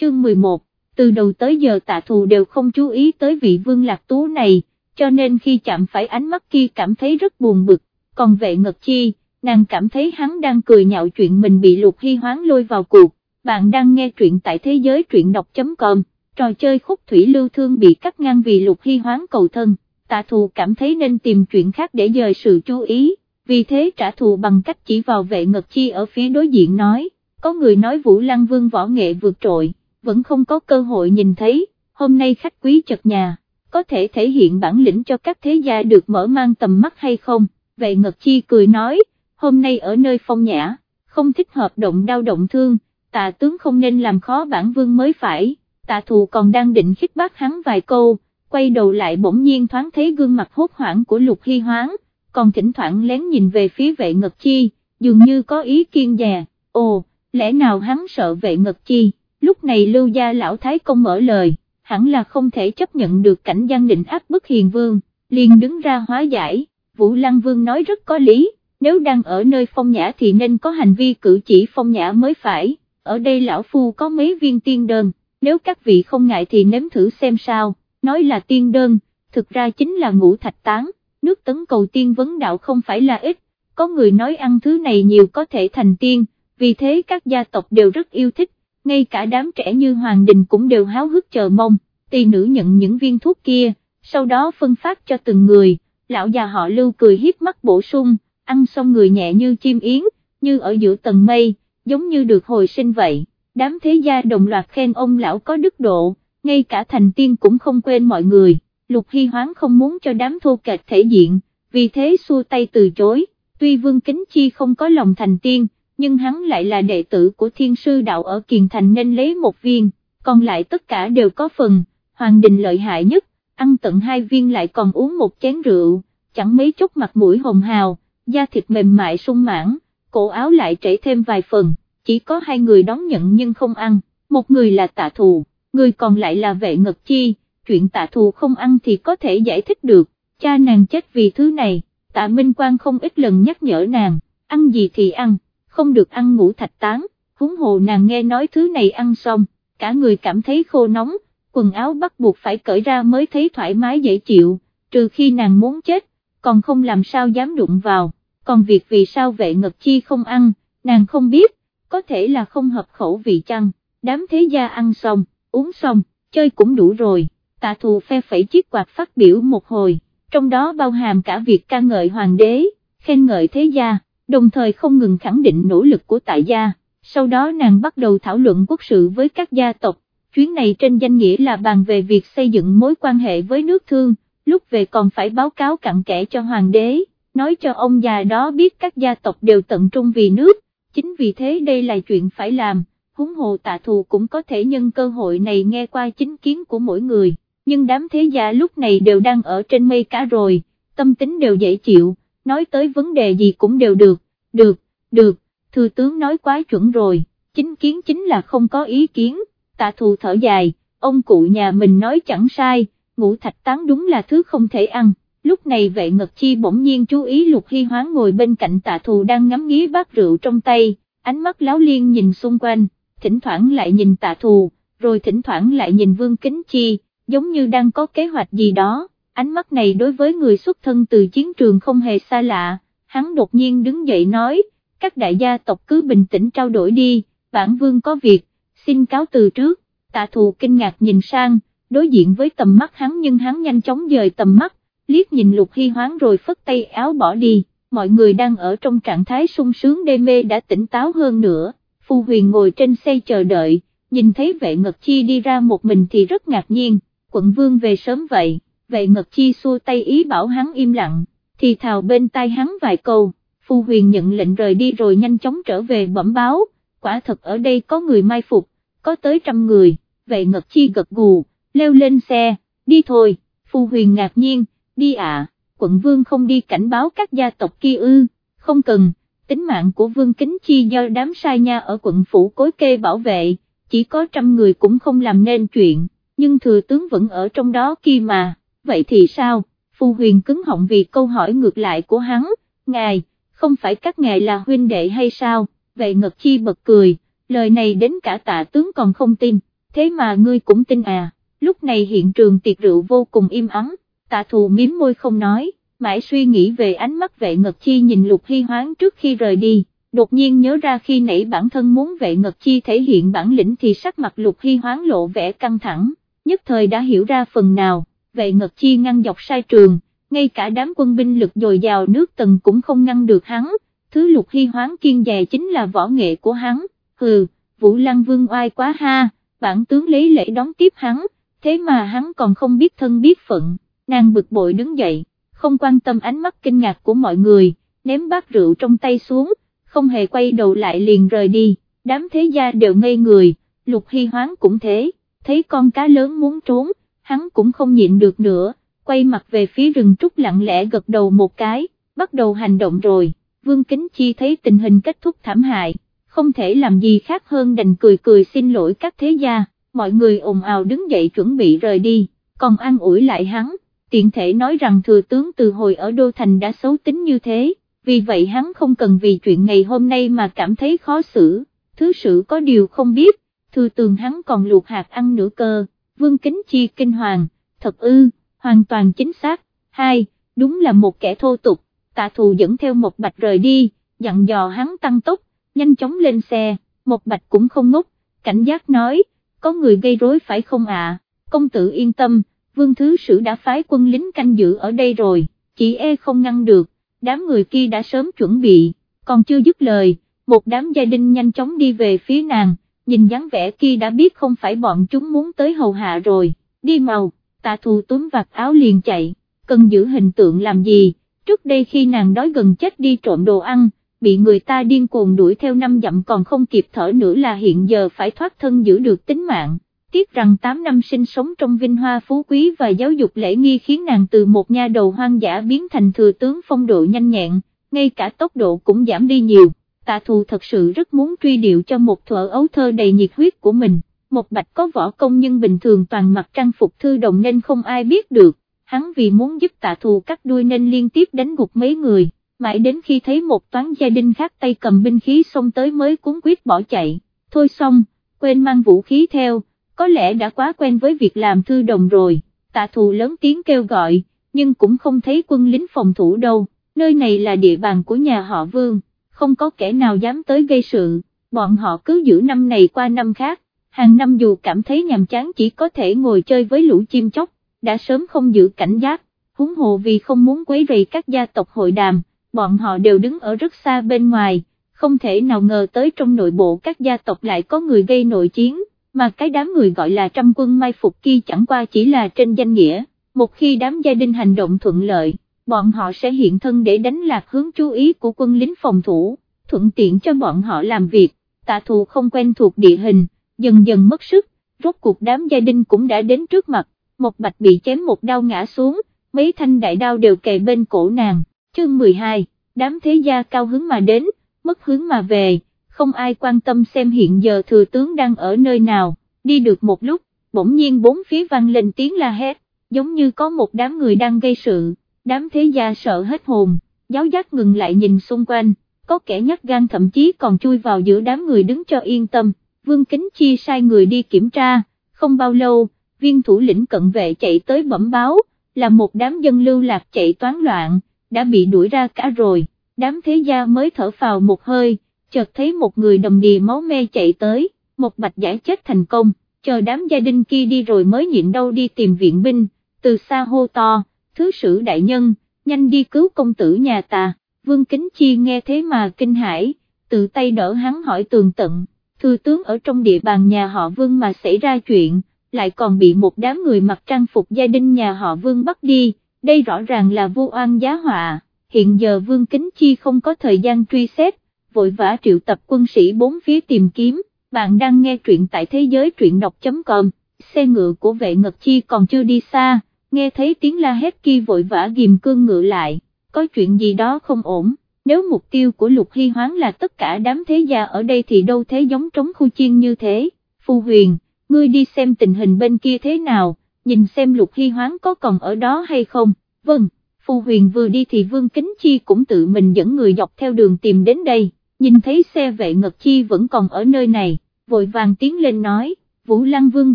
chương 11, từ đầu tới giờ tạ thù đều không chú ý tới vị vương lạc tú này, cho nên khi chạm phải ánh mắt kia cảm thấy rất buồn bực, còn vệ ngật chi, nàng cảm thấy hắn đang cười nhạo chuyện mình bị lục hy hoáng lôi vào cuộc, bạn đang nghe truyện tại thế giới truyện đọc.com, trò chơi khúc thủy lưu thương bị cắt ngang vì lục hy hoáng cầu thân, tạ thù cảm thấy nên tìm chuyện khác để dời sự chú ý, vì thế trả thù bằng cách chỉ vào vệ ngật chi ở phía đối diện nói, có người nói Vũ Lăng Vương võ nghệ vượt trội, vẫn không có cơ hội nhìn thấy, hôm nay khách quý chật nhà, có thể thể hiện bản lĩnh cho các thế gia được mở mang tầm mắt hay không, vệ ngật chi cười nói, hôm nay ở nơi phong nhã, không thích hợp động đau động thương, tạ tướng không nên làm khó bản vương mới phải, tạ thù còn đang định khích bác hắn vài câu, quay đầu lại bỗng nhiên thoáng thấy gương mặt hốt hoảng của lục hy hoáng, còn thỉnh thoảng lén nhìn về phía vệ ngật chi, dường như có ý kiên dè, ồ, lẽ nào hắn sợ vệ ngật chi, lúc này lưu gia lão thái công mở lời, hẳn là không thể chấp nhận được cảnh gian định áp bức hiền vương, liền đứng ra hóa giải, Vũ Lăng Vương nói rất có lý, nếu đang ở nơi phong nhã thì nên có hành vi cử chỉ phong nhã mới phải, ở đây lão phu có mấy viên tiên đơn, nếu các vị không ngại thì nếm thử xem sao, nói là tiên đơn, thực ra chính là ngũ thạch tán, nước tấn cầu tiên vấn đạo không phải là ít, có người nói ăn thứ này nhiều có thể thành tiên, vì thế các gia tộc đều rất yêu thích, ngay cả đám trẻ như Hoàng Đình cũng đều háo hức chờ mong, tỳ nữ nhận những viên thuốc kia, sau đó phân phát cho từng người, lão già họ lưu cười hiếp mắt bổ sung, ăn xong người nhẹ như chim yến, như ở giữa tầng mây, giống như được hồi sinh vậy, đám thế gia đồng loạt khen ông lão có đức độ, ngay cả thành tiên cũng không quên mọi người, lục hy hoáng không muốn cho đám thô kệch thể diện, vì thế xua tay từ chối, tuy vương kính chi không có lòng thành tiên, nhưng hắn lại là đệ tử của thiên sư đạo ở Kiền Thành nên lấy một viên, còn lại tất cả đều có phần, Hoàng Đình lợi hại nhất, ăn tận hai viên lại còn uống một chén rượu, chẳng mấy chốc mặt mũi hồng hào, da thịt mềm mại sung mãn, cổ áo lại trễ thêm vài phần, chỉ có hai người đón nhận nhưng không ăn, một người là tạ thù, người còn lại là vệ ngật chi, chuyện tạ thù không ăn thì có thể giải thích được, cha nàng chết vì thứ này, tạ Minh Quang không ít lần nhắc nhở nàng, ăn gì thì ăn không được ăn ngủ thạch tán, huống hồ nàng nghe nói thứ này ăn xong, cả người cảm thấy khô nóng, quần áo bắt buộc phải cởi ra mới thấy thoải mái dễ chịu, trừ khi nàng muốn chết, còn không làm sao dám đụng vào, còn việc vì sao vệ ngật chi không ăn, nàng không biết, có thể là không hợp khẩu vị chăng, đám thế gia ăn xong, uống xong, chơi cũng đủ rồi, tạ thù phe phẩy chiếc quạt phát biểu một hồi, trong đó bao hàm cả việc ca ngợi hoàng đế, khen ngợi thế gia đồng thời không ngừng khẳng định nỗ lực của tại gia, sau đó nàng bắt đầu thảo luận quốc sự với các gia tộc, chuyến này trên danh nghĩa là bàn về việc xây dựng mối quan hệ với nước thương, lúc về còn phải báo cáo cặn kẽ cho hoàng đế, nói cho ông già đó biết các gia tộc đều tận trung vì nước, chính vì thế đây là chuyện phải làm, húng hồ tạ thù cũng có thể nhân cơ hội này nghe qua chính kiến của mỗi người, nhưng đám thế gia lúc này đều đang ở trên mây cả rồi, tâm tính đều dễ chịu nói tới vấn đề gì cũng đều được, được, được, thư tướng nói quá chuẩn rồi, chính kiến chính là không có ý kiến, tạ thù thở dài, ông cụ nhà mình nói chẳng sai, ngũ thạch tán đúng là thứ không thể ăn. Lúc này vệ ngật chi bỗng nhiên chú ý lục hy hoáng ngồi bên cạnh tạ thù đang ngắm nghía bát rượu trong tay, ánh mắt láo liên nhìn xung quanh, thỉnh thoảng lại nhìn tạ thù, rồi thỉnh thoảng lại nhìn vương kính chi, giống như đang có kế hoạch gì đó ánh mắt này đối với người xuất thân từ chiến trường không hề xa lạ, hắn đột nhiên đứng dậy nói, các đại gia tộc cứ bình tĩnh trao đổi đi, bản vương có việc, xin cáo từ trước, tạ thù kinh ngạc nhìn sang, đối diện với tầm mắt hắn nhưng hắn nhanh chóng dời tầm mắt, liếc nhìn lục hy hoáng rồi phất tay áo bỏ đi, mọi người đang ở trong trạng thái sung sướng đê mê đã tỉnh táo hơn nữa, Phu Huyền ngồi trên xe chờ đợi, nhìn thấy vệ ngật chi đi ra một mình thì rất ngạc nhiên, quận vương về sớm vậy? Về ngật chi xua tay ý bảo hắn im lặng, thì thào bên tai hắn vài câu, phu huyền nhận lệnh rời đi rồi nhanh chóng trở về bẩm báo, quả thật ở đây có người mai phục, có tới trăm người, vậy ngật chi gật gù, leo lên xe, đi thôi, phu huyền ngạc nhiên, đi à, quận vương không đi cảnh báo các gia tộc kia ư, không cần, tính mạng của vương kính chi do đám sai nha ở quận phủ cối kê bảo vệ, chỉ có trăm người cũng không làm nên chuyện, nhưng thừa tướng vẫn ở trong đó kia mà vậy thì sao, Phu Huyền cứng họng vì câu hỏi ngược lại của hắn, ngài, không phải các ngài là huynh đệ hay sao, vậy Ngật Chi bật cười, lời này đến cả tạ tướng còn không tin, thế mà ngươi cũng tin à, lúc này hiện trường tiệc rượu vô cùng im ắng, tạ thù miếm môi không nói, mãi suy nghĩ về ánh mắt vệ ngật chi nhìn lục hy hoáng trước khi rời đi, đột nhiên nhớ ra khi nãy bản thân muốn vệ ngật chi thể hiện bản lĩnh thì sắc mặt lục hy hoáng lộ vẻ căng thẳng, nhất thời đã hiểu ra phần nào, về ngật chi ngăn dọc sai trường, ngay cả đám quân binh lực dồi dào nước tần cũng không ngăn được hắn, thứ lục hy hoáng kiên dè chính là võ nghệ của hắn, hừ, Vũ Lăng Vương oai quá ha, bản tướng lấy lễ đón tiếp hắn, thế mà hắn còn không biết thân biết phận, nàng bực bội đứng dậy, không quan tâm ánh mắt kinh ngạc của mọi người, ném bát rượu trong tay xuống, không hề quay đầu lại liền rời đi, đám thế gia đều ngây người, lục hy hoáng cũng thế, thấy con cá lớn muốn trốn, hắn cũng không nhịn được nữa, quay mặt về phía rừng trúc lặng lẽ gật đầu một cái, bắt đầu hành động rồi, Vương Kính Chi thấy tình hình kết thúc thảm hại, không thể làm gì khác hơn đành cười cười xin lỗi các thế gia, mọi người ồn ào đứng dậy chuẩn bị rời đi, còn an ủi lại hắn, tiện thể nói rằng thừa tướng từ hồi ở Đô Thành đã xấu tính như thế, vì vậy hắn không cần vì chuyện ngày hôm nay mà cảm thấy khó xử, thứ sự có điều không biết, thừa tường hắn còn luộc hạt ăn nửa cơ, vương kính chi kinh hoàng, thật ư, hoàn toàn chính xác, hai, đúng là một kẻ thô tục, tạ thù dẫn theo một bạch rời đi, dặn dò hắn tăng tốc, nhanh chóng lên xe, một bạch cũng không ngốc, cảnh giác nói, có người gây rối phải không ạ, công tử yên tâm, vương thứ sử đã phái quân lính canh giữ ở đây rồi, chỉ e không ngăn được, đám người kia đã sớm chuẩn bị, còn chưa dứt lời, một đám gia đình nhanh chóng đi về phía nàng, nhìn dáng vẻ kia đã biết không phải bọn chúng muốn tới hầu hạ rồi, đi màu, tạ thù túm vạt áo liền chạy, cần giữ hình tượng làm gì, trước đây khi nàng đói gần chết đi trộm đồ ăn, bị người ta điên cuồng đuổi theo năm dặm còn không kịp thở nữa là hiện giờ phải thoát thân giữ được tính mạng. Tiếc rằng 8 năm sinh sống trong vinh hoa phú quý và giáo dục lễ nghi khiến nàng từ một nha đầu hoang dã biến thành thừa tướng phong độ nhanh nhẹn, ngay cả tốc độ cũng giảm đi nhiều. Tạ thù thật sự rất muốn truy điệu cho một thuở ấu thơ đầy nhiệt huyết của mình, một bạch có võ công nhưng bình thường toàn mặc trang phục thư đồng nên không ai biết được, hắn vì muốn giúp tạ thù cắt đuôi nên liên tiếp đánh gục mấy người. Mãi đến khi thấy một toán gia đình khác tay cầm binh khí xông tới mới cuốn quyết bỏ chạy, thôi xong, quên mang vũ khí theo, có lẽ đã quá quen với việc làm thư đồng rồi, tạ thù lớn tiếng kêu gọi, nhưng cũng không thấy quân lính phòng thủ đâu, nơi này là địa bàn của nhà họ Vương, không có kẻ nào dám tới gây sự, bọn họ cứ giữ năm này qua năm khác, hàng năm dù cảm thấy nhàm chán chỉ có thể ngồi chơi với lũ chim chóc, đã sớm không giữ cảnh giác, huống hồ vì không muốn quấy rầy các gia tộc hội đàm bọn họ đều đứng ở rất xa bên ngoài, không thể nào ngờ tới trong nội bộ các gia tộc lại có người gây nội chiến, mà cái đám người gọi là trăm quân mai phục kia chẳng qua chỉ là trên danh nghĩa, một khi đám gia đình hành động thuận lợi, bọn họ sẽ hiện thân để đánh lạc hướng chú ý của quân lính phòng thủ, thuận tiện cho bọn họ làm việc, tạ thù không quen thuộc địa hình, dần dần mất sức, rốt cuộc đám gia đình cũng đã đến trước mặt, một bạch bị chém một đau ngã xuống, mấy thanh đại đao đều kề bên cổ nàng. Chương 12, đám thế gia cao hứng mà đến, mất hướng mà về, không ai quan tâm xem hiện giờ thừa tướng đang ở nơi nào, đi được một lúc, bỗng nhiên bốn phía vang lên tiếng la hét, giống như có một đám người đang gây sự, đám thế gia sợ hết hồn, giáo giác ngừng lại nhìn xung quanh, có kẻ nhát gan thậm chí còn chui vào giữa đám người đứng cho yên tâm, vương kính chi sai người đi kiểm tra, không bao lâu, viên thủ lĩnh cận vệ chạy tới bẩm báo, là một đám dân lưu lạc chạy toán loạn, đã bị đuổi ra cả rồi, đám thế gia mới thở phào một hơi, chợt thấy một người đầm đìa máu me chạy tới, một bạch giải chết thành công, chờ đám gia đình kia đi rồi mới nhịn đâu đi tìm viện binh, từ xa hô to, thứ sử đại nhân, nhanh đi cứu công tử nhà ta, vương kính chi nghe thế mà kinh hãi, tự tay đỡ hắn hỏi tường tận, thư tướng ở trong địa bàn nhà họ vương mà xảy ra chuyện, lại còn bị một đám người mặc trang phục gia đình nhà họ vương bắt đi. Đây rõ ràng là vô oan giá họa, hiện giờ Vương Kính Chi không có thời gian truy xét, vội vã triệu tập quân sĩ bốn phía tìm kiếm, bạn đang nghe truyện tại thế giới truyện đọc.com, xe ngựa của vệ ngật chi còn chưa đi xa, nghe thấy tiếng la hét kia vội vã ghim cương ngựa lại, có chuyện gì đó không ổn, nếu mục tiêu của Lục Hy Hoáng là tất cả đám thế gia ở đây thì đâu thế giống trống khu chiên như thế, Phu Huyền, ngươi đi xem tình hình bên kia thế nào nhìn xem lục hy hoáng có còn ở đó hay không, vâng, Phù Huyền vừa đi thì Vương Kính Chi cũng tự mình dẫn người dọc theo đường tìm đến đây, nhìn thấy xe vệ ngật chi vẫn còn ở nơi này, vội vàng tiến lên nói, Vũ Lăng Vương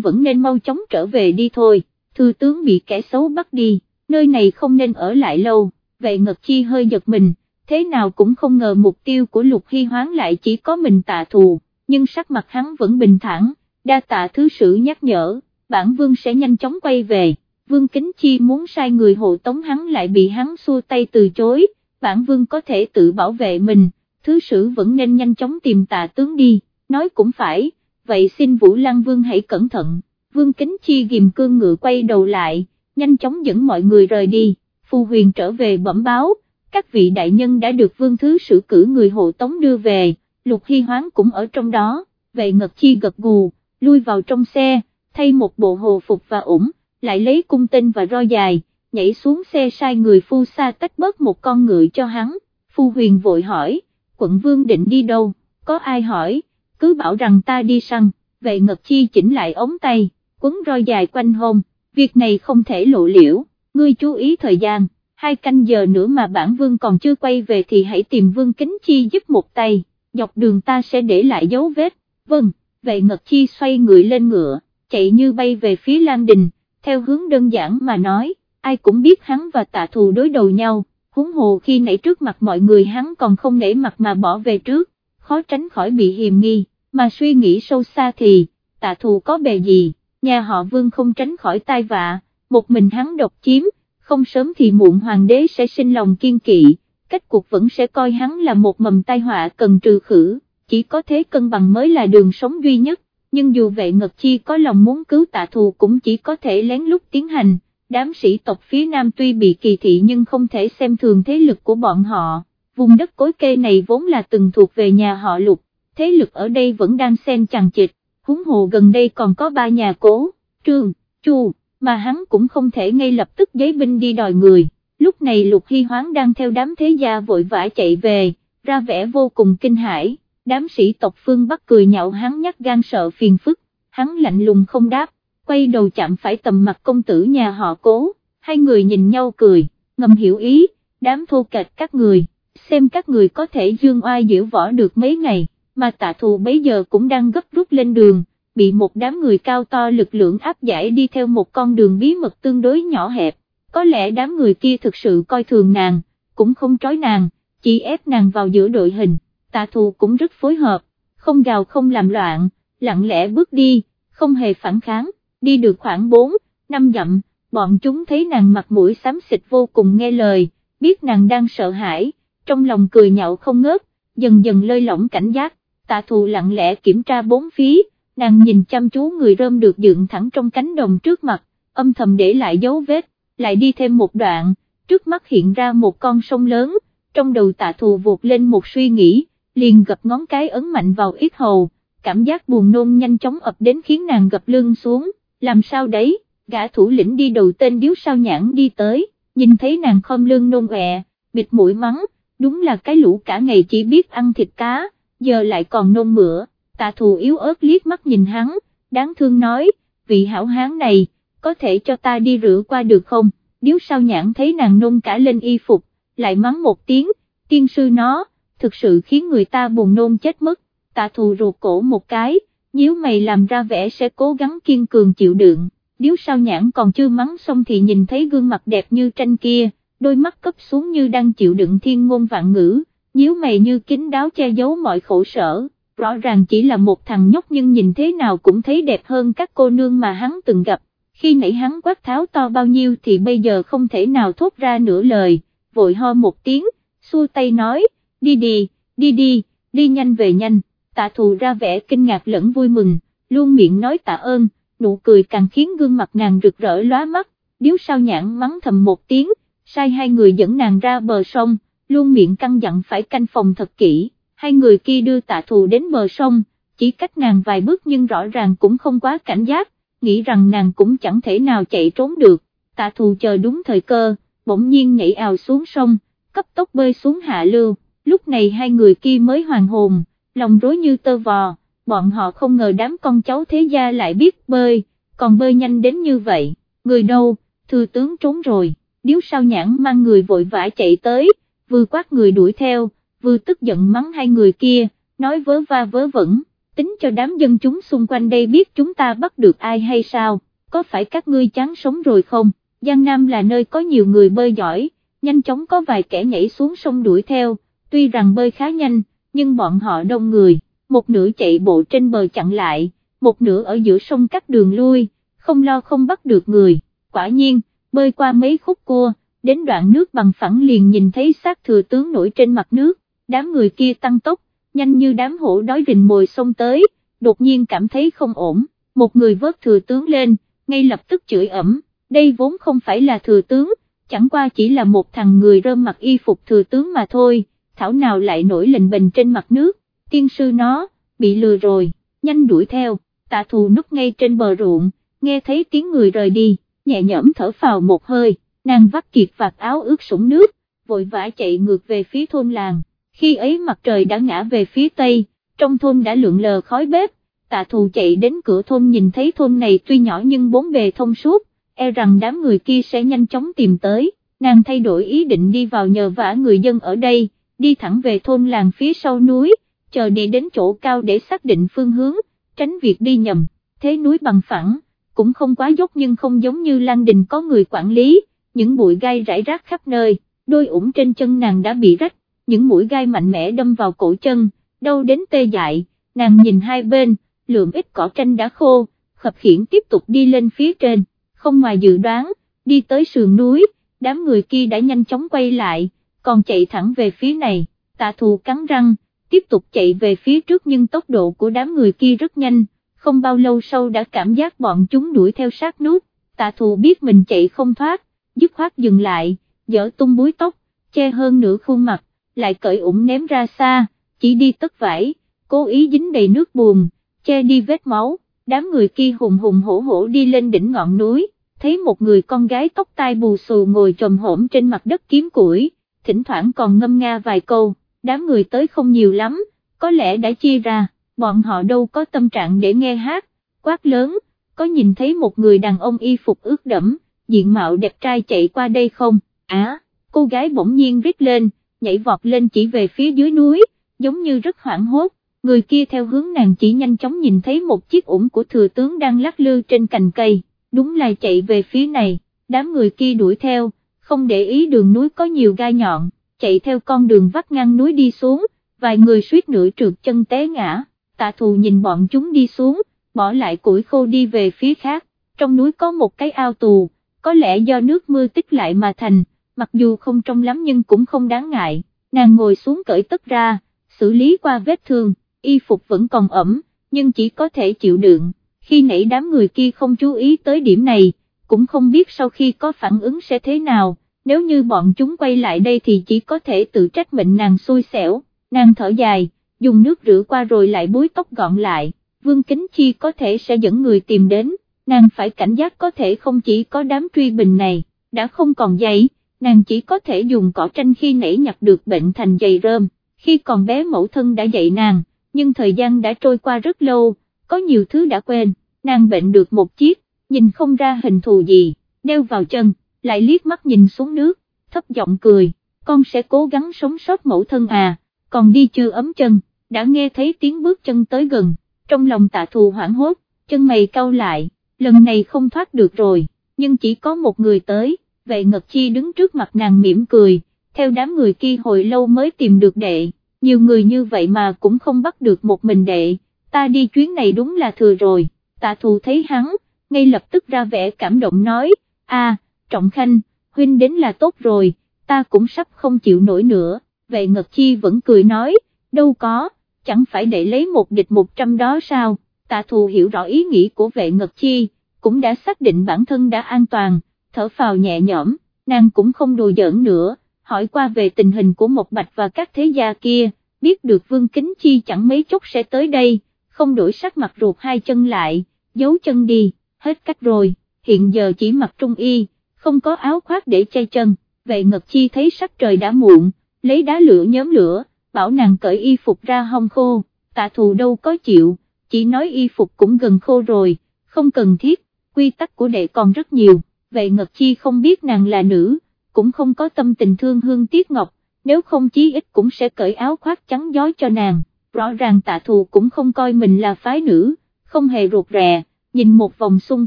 vẫn nên mau chóng trở về đi thôi, thư tướng bị kẻ xấu bắt đi, nơi này không nên ở lại lâu, vậy Ngật Chi hơi giật mình, thế nào cũng không ngờ mục tiêu của Lục Hy Hoán lại chỉ có mình tạ thù, nhưng sắc mặt hắn vẫn bình thản, đa tạ thứ sử nhắc nhở, bản vương sẽ nhanh chóng quay về, vương kính chi muốn sai người hộ tống hắn lại bị hắn xua tay từ chối, bản vương có thể tự bảo vệ mình, thứ sử vẫn nên nhanh chóng tìm tạ tướng đi, nói cũng phải, vậy xin Vũ Lăng Vương hãy cẩn thận, vương kính chi ghim cương ngựa quay đầu lại, nhanh chóng dẫn mọi người rời đi, phù huyền trở về bẩm báo, các vị đại nhân đã được vương thứ sử cử người hộ tống đưa về, lục hy hoáng cũng ở trong đó, Vệ ngật chi gật gù, lui vào trong xe, thay một bộ hồ phục và ủng, lại lấy cung tinh và roi dài, nhảy xuống xe sai người phu xa tách bớt một con ngựa cho hắn, phu huyền vội hỏi, quận vương định đi đâu, có ai hỏi, cứ bảo rằng ta đi săn, Vệ ngật chi chỉnh lại ống tay, quấn roi dài quanh hông, việc này không thể lộ liễu, ngươi chú ý thời gian, hai canh giờ nữa mà bản vương còn chưa quay về thì hãy tìm vương kính chi giúp một tay, dọc đường ta sẽ để lại dấu vết, vâng, vậy ngật chi xoay người lên ngựa, chạy như bay về phía Lan Đình, theo hướng đơn giản mà nói, ai cũng biết hắn và tạ thù đối đầu nhau, huống hồ khi nãy trước mặt mọi người hắn còn không nể mặt mà bỏ về trước, khó tránh khỏi bị hiềm nghi, mà suy nghĩ sâu xa thì, tạ thù có bề gì, nhà họ vương không tránh khỏi tai vạ, một mình hắn độc chiếm, không sớm thì muộn hoàng đế sẽ sinh lòng kiên kỵ, kết cuộc vẫn sẽ coi hắn là một mầm tai họa cần trừ khử, chỉ có thế cân bằng mới là đường sống duy nhất, nhưng dù vậy Ngật Chi có lòng muốn cứu tạ thù cũng chỉ có thể lén lút tiến hành, đám sĩ tộc phía Nam tuy bị kỳ thị nhưng không thể xem thường thế lực của bọn họ, vùng đất cối kê này vốn là từng thuộc về nhà họ lục, thế lực ở đây vẫn đang xen chằng chịch huống hồ gần đây còn có ba nhà cố, trương, chu, mà hắn cũng không thể ngay lập tức giấy binh đi đòi người, lúc này lục hy hoáng đang theo đám thế gia vội vã chạy về, ra vẻ vô cùng kinh hãi, đám sĩ tộc phương Bắc cười nhạo hắn nhắc gan sợ phiền phức, hắn lạnh lùng không đáp, quay đầu chạm phải tầm mặt công tử nhà họ cố, hai người nhìn nhau cười, ngầm hiểu ý, đám thô kệch các người, xem các người có thể dương oai diễu võ được mấy ngày, mà tạ thù bấy giờ cũng đang gấp rút lên đường, bị một đám người cao to lực lượng áp giải đi theo một con đường bí mật tương đối nhỏ hẹp, có lẽ đám người kia thực sự coi thường nàng, cũng không trói nàng, chỉ ép nàng vào giữa đội hình, tạ thù cũng rất phối hợp, không gào không làm loạn, lặng lẽ bước đi, không hề phản kháng, đi được khoảng 4, 5 dặm, bọn chúng thấy nàng mặt mũi xám xịt vô cùng nghe lời, biết nàng đang sợ hãi, trong lòng cười nhạo không ngớt, dần dần lơi lỏng cảnh giác, tạ thù lặng lẽ kiểm tra bốn phía, nàng nhìn chăm chú người rơm được dựng thẳng trong cánh đồng trước mặt, âm thầm để lại dấu vết, lại đi thêm một đoạn, trước mắt hiện ra một con sông lớn, trong đầu tạ thù vụt lên một suy nghĩ, liền gập ngón cái ấn mạnh vào yết hầu, cảm giác buồn nôn nhanh chóng ập đến khiến nàng gập lưng xuống, làm sao đấy, gã thủ lĩnh đi đầu tên điếu sao nhãn đi tới, nhìn thấy nàng khom lưng nôn ọe, bịt mũi mắng, đúng là cái lũ cả ngày chỉ biết ăn thịt cá, giờ lại còn nôn mửa, tạ thù yếu ớt liếc mắt nhìn hắn, đáng thương nói, vị hảo hán này, có thể cho ta đi rửa qua được không, điếu sao nhãn thấy nàng nôn cả lên y phục, lại mắng một tiếng, tiên sư nó, thực sự khiến người ta buồn nôn chết mất, tạ thù ruột cổ một cái, nhíu mày làm ra vẻ sẽ cố gắng kiên cường chịu đựng, điếu sao nhãn còn chưa mắng xong thì nhìn thấy gương mặt đẹp như tranh kia, đôi mắt cấp xuống như đang chịu đựng thiên ngôn vạn ngữ, nhíu mày như kín đáo che giấu mọi khổ sở, rõ ràng chỉ là một thằng nhóc nhưng nhìn thế nào cũng thấy đẹp hơn các cô nương mà hắn từng gặp, khi nãy hắn quát tháo to bao nhiêu thì bây giờ không thể nào thốt ra nửa lời, vội ho một tiếng, xua tay nói, đi đi, đi đi, đi nhanh về nhanh, tạ thù ra vẻ kinh ngạc lẫn vui mừng, luôn miệng nói tạ ơn, nụ cười càng khiến gương mặt nàng rực rỡ lóa mắt, điếu sao nhãn mắng thầm một tiếng, sai hai người dẫn nàng ra bờ sông, luôn miệng căng dặn phải canh phòng thật kỹ, hai người kia đưa tạ thù đến bờ sông, chỉ cách nàng vài bước nhưng rõ ràng cũng không quá cảnh giác, nghĩ rằng nàng cũng chẳng thể nào chạy trốn được, tạ thù chờ đúng thời cơ, bỗng nhiên nhảy ào xuống sông, cấp tốc bơi xuống hạ lưu, lúc này hai người kia mới hoàn hồn, lòng rối như tơ vò, bọn họ không ngờ đám con cháu thế gia lại biết bơi, còn bơi nhanh đến như vậy, người đâu, thư tướng trốn rồi, điếu sao nhãn mang người vội vã chạy tới, vừa quát người đuổi theo, vừa tức giận mắng hai người kia, nói vớ va vớ vẩn, tính cho đám dân chúng xung quanh đây biết chúng ta bắt được ai hay sao, có phải các ngươi chán sống rồi không, Giang Nam là nơi có nhiều người bơi giỏi, nhanh chóng có vài kẻ nhảy xuống sông đuổi theo, tuy rằng bơi khá nhanh, nhưng bọn họ đông người, một nửa chạy bộ trên bờ chặn lại, một nửa ở giữa sông cắt đường lui, không lo không bắt được người, quả nhiên, bơi qua mấy khúc cua, đến đoạn nước bằng phẳng liền nhìn thấy xác thừa tướng nổi trên mặt nước, đám người kia tăng tốc, nhanh như đám hổ đói rình mồi xông tới, đột nhiên cảm thấy không ổn, một người vớt thừa tướng lên, ngay lập tức chửi ẩm, đây vốn không phải là thừa tướng, chẳng qua chỉ là một thằng người rơm mặc y phục thừa tướng mà thôi, thảo nào lại nổi lệnh bình trên mặt nước, tiên sư nó, bị lừa rồi, nhanh đuổi theo, tạ thù núp ngay trên bờ ruộng, nghe thấy tiếng người rời đi, nhẹ nhõm thở phào một hơi, nàng vắt kiệt vạt áo ướt sũng nước, vội vã chạy ngược về phía thôn làng, khi ấy mặt trời đã ngã về phía tây, trong thôn đã lượn lờ khói bếp, tạ thù chạy đến cửa thôn nhìn thấy thôn này tuy nhỏ nhưng bốn bề thông suốt, e rằng đám người kia sẽ nhanh chóng tìm tới, nàng thay đổi ý định đi vào nhờ vả người dân ở đây, đi thẳng về thôn làng phía sau núi, chờ đi đến chỗ cao để xác định phương hướng, tránh việc đi nhầm, thế núi bằng phẳng, cũng không quá dốc nhưng không giống như Lan Đình có người quản lý, những bụi gai rải rác khắp nơi, đôi ủng trên chân nàng đã bị rách, những mũi gai mạnh mẽ đâm vào cổ chân, đau đến tê dại, nàng nhìn hai bên, lượng ít cỏ tranh đã khô, khập khiển tiếp tục đi lên phía trên, không ngoài dự đoán, đi tới sườn núi, đám người kia đã nhanh chóng quay lại, còn chạy thẳng về phía này, tạ thù cắn răng, tiếp tục chạy về phía trước nhưng tốc độ của đám người kia rất nhanh, không bao lâu sau đã cảm giác bọn chúng đuổi theo sát nút, tạ thù biết mình chạy không thoát, dứt khoát dừng lại, dở tung búi tóc, che hơn nửa khuôn mặt, lại cởi ủng ném ra xa, chỉ đi tất vải, cố ý dính đầy nước buồn, che đi vết máu, đám người kia hùng hùng hổ hổ đi lên đỉnh ngọn núi, thấy một người con gái tóc tai bù xù ngồi trồm hổm trên mặt đất kiếm củi, thỉnh thoảng còn ngâm nga vài câu, đám người tới không nhiều lắm, có lẽ đã chia ra, bọn họ đâu có tâm trạng để nghe hát, quát lớn, có nhìn thấy một người đàn ông y phục ướt đẫm, diện mạo đẹp trai chạy qua đây không, á, cô gái bỗng nhiên rít lên, nhảy vọt lên chỉ về phía dưới núi, giống như rất hoảng hốt, người kia theo hướng nàng chỉ nhanh chóng nhìn thấy một chiếc ủng của thừa tướng đang lắc lư trên cành cây, đúng là chạy về phía này, đám người kia đuổi theo, không để ý đường núi có nhiều gai nhọn, chạy theo con đường vắt ngang núi đi xuống, vài người suýt nửa trượt chân té ngã, tạ thù nhìn bọn chúng đi xuống, bỏ lại củi khô đi về phía khác, trong núi có một cái ao tù, có lẽ do nước mưa tích lại mà thành, mặc dù không trong lắm nhưng cũng không đáng ngại, nàng ngồi xuống cởi tất ra, xử lý qua vết thương, y phục vẫn còn ẩm, nhưng chỉ có thể chịu đựng, khi nãy đám người kia không chú ý tới điểm này, cũng không biết sau khi có phản ứng sẽ thế nào, nếu như bọn chúng quay lại đây thì chỉ có thể tự trách mệnh nàng xui xẻo, nàng thở dài, dùng nước rửa qua rồi lại búi tóc gọn lại, Vương Kính Chi có thể sẽ dẫn người tìm đến, nàng phải cảnh giác có thể không chỉ có đám truy bình này, đã không còn giày, nàng chỉ có thể dùng cỏ tranh khi nãy nhặt được bệnh thành giày rơm, khi còn bé mẫu thân đã dạy nàng, nhưng thời gian đã trôi qua rất lâu, có nhiều thứ đã quên, nàng bệnh được một chiếc, nhìn không ra hình thù gì, đeo vào chân, lại liếc mắt nhìn xuống nước, thấp giọng cười, con sẽ cố gắng sống sót mẫu thân à, còn đi chưa ấm chân, đã nghe thấy tiếng bước chân tới gần, trong lòng tạ thù hoảng hốt, chân mày cau lại, lần này không thoát được rồi, nhưng chỉ có một người tới, vệ ngật chi đứng trước mặt nàng mỉm cười, theo đám người kia hồi lâu mới tìm được đệ, nhiều người như vậy mà cũng không bắt được một mình đệ, ta đi chuyến này đúng là thừa rồi, tạ thù thấy hắn, ngay lập tức ra vẻ cảm động nói, a Trọng Khanh, huynh đến là tốt rồi, ta cũng sắp không chịu nổi nữa, vệ ngật chi vẫn cười nói, đâu có, chẳng phải để lấy một địch một trăm đó sao, tạ thù hiểu rõ ý nghĩ của vệ ngật chi, cũng đã xác định bản thân đã an toàn, thở phào nhẹ nhõm, nàng cũng không đùa giỡn nữa, hỏi qua về tình hình của một bạch và các thế gia kia, biết được vương kính chi chẳng mấy chốc sẽ tới đây, không đổi sắc mặt ruột hai chân lại, giấu chân đi, hết cách rồi, hiện giờ chỉ mặc trung y, không có áo khoác để che chân, vệ ngật chi thấy sắc trời đã muộn, lấy đá lửa nhóm lửa, bảo nàng cởi y phục ra hong khô, tạ thù đâu có chịu, chỉ nói y phục cũng gần khô rồi, không cần thiết, quy tắc của đệ còn rất nhiều, vậy ngật chi không biết nàng là nữ, cũng không có tâm tình thương hương tiếc ngọc, nếu không chí ít cũng sẽ cởi áo khoác trắng gió cho nàng, rõ ràng tạ thù cũng không coi mình là phái nữ, không hề ruột rè, nhìn một vòng xung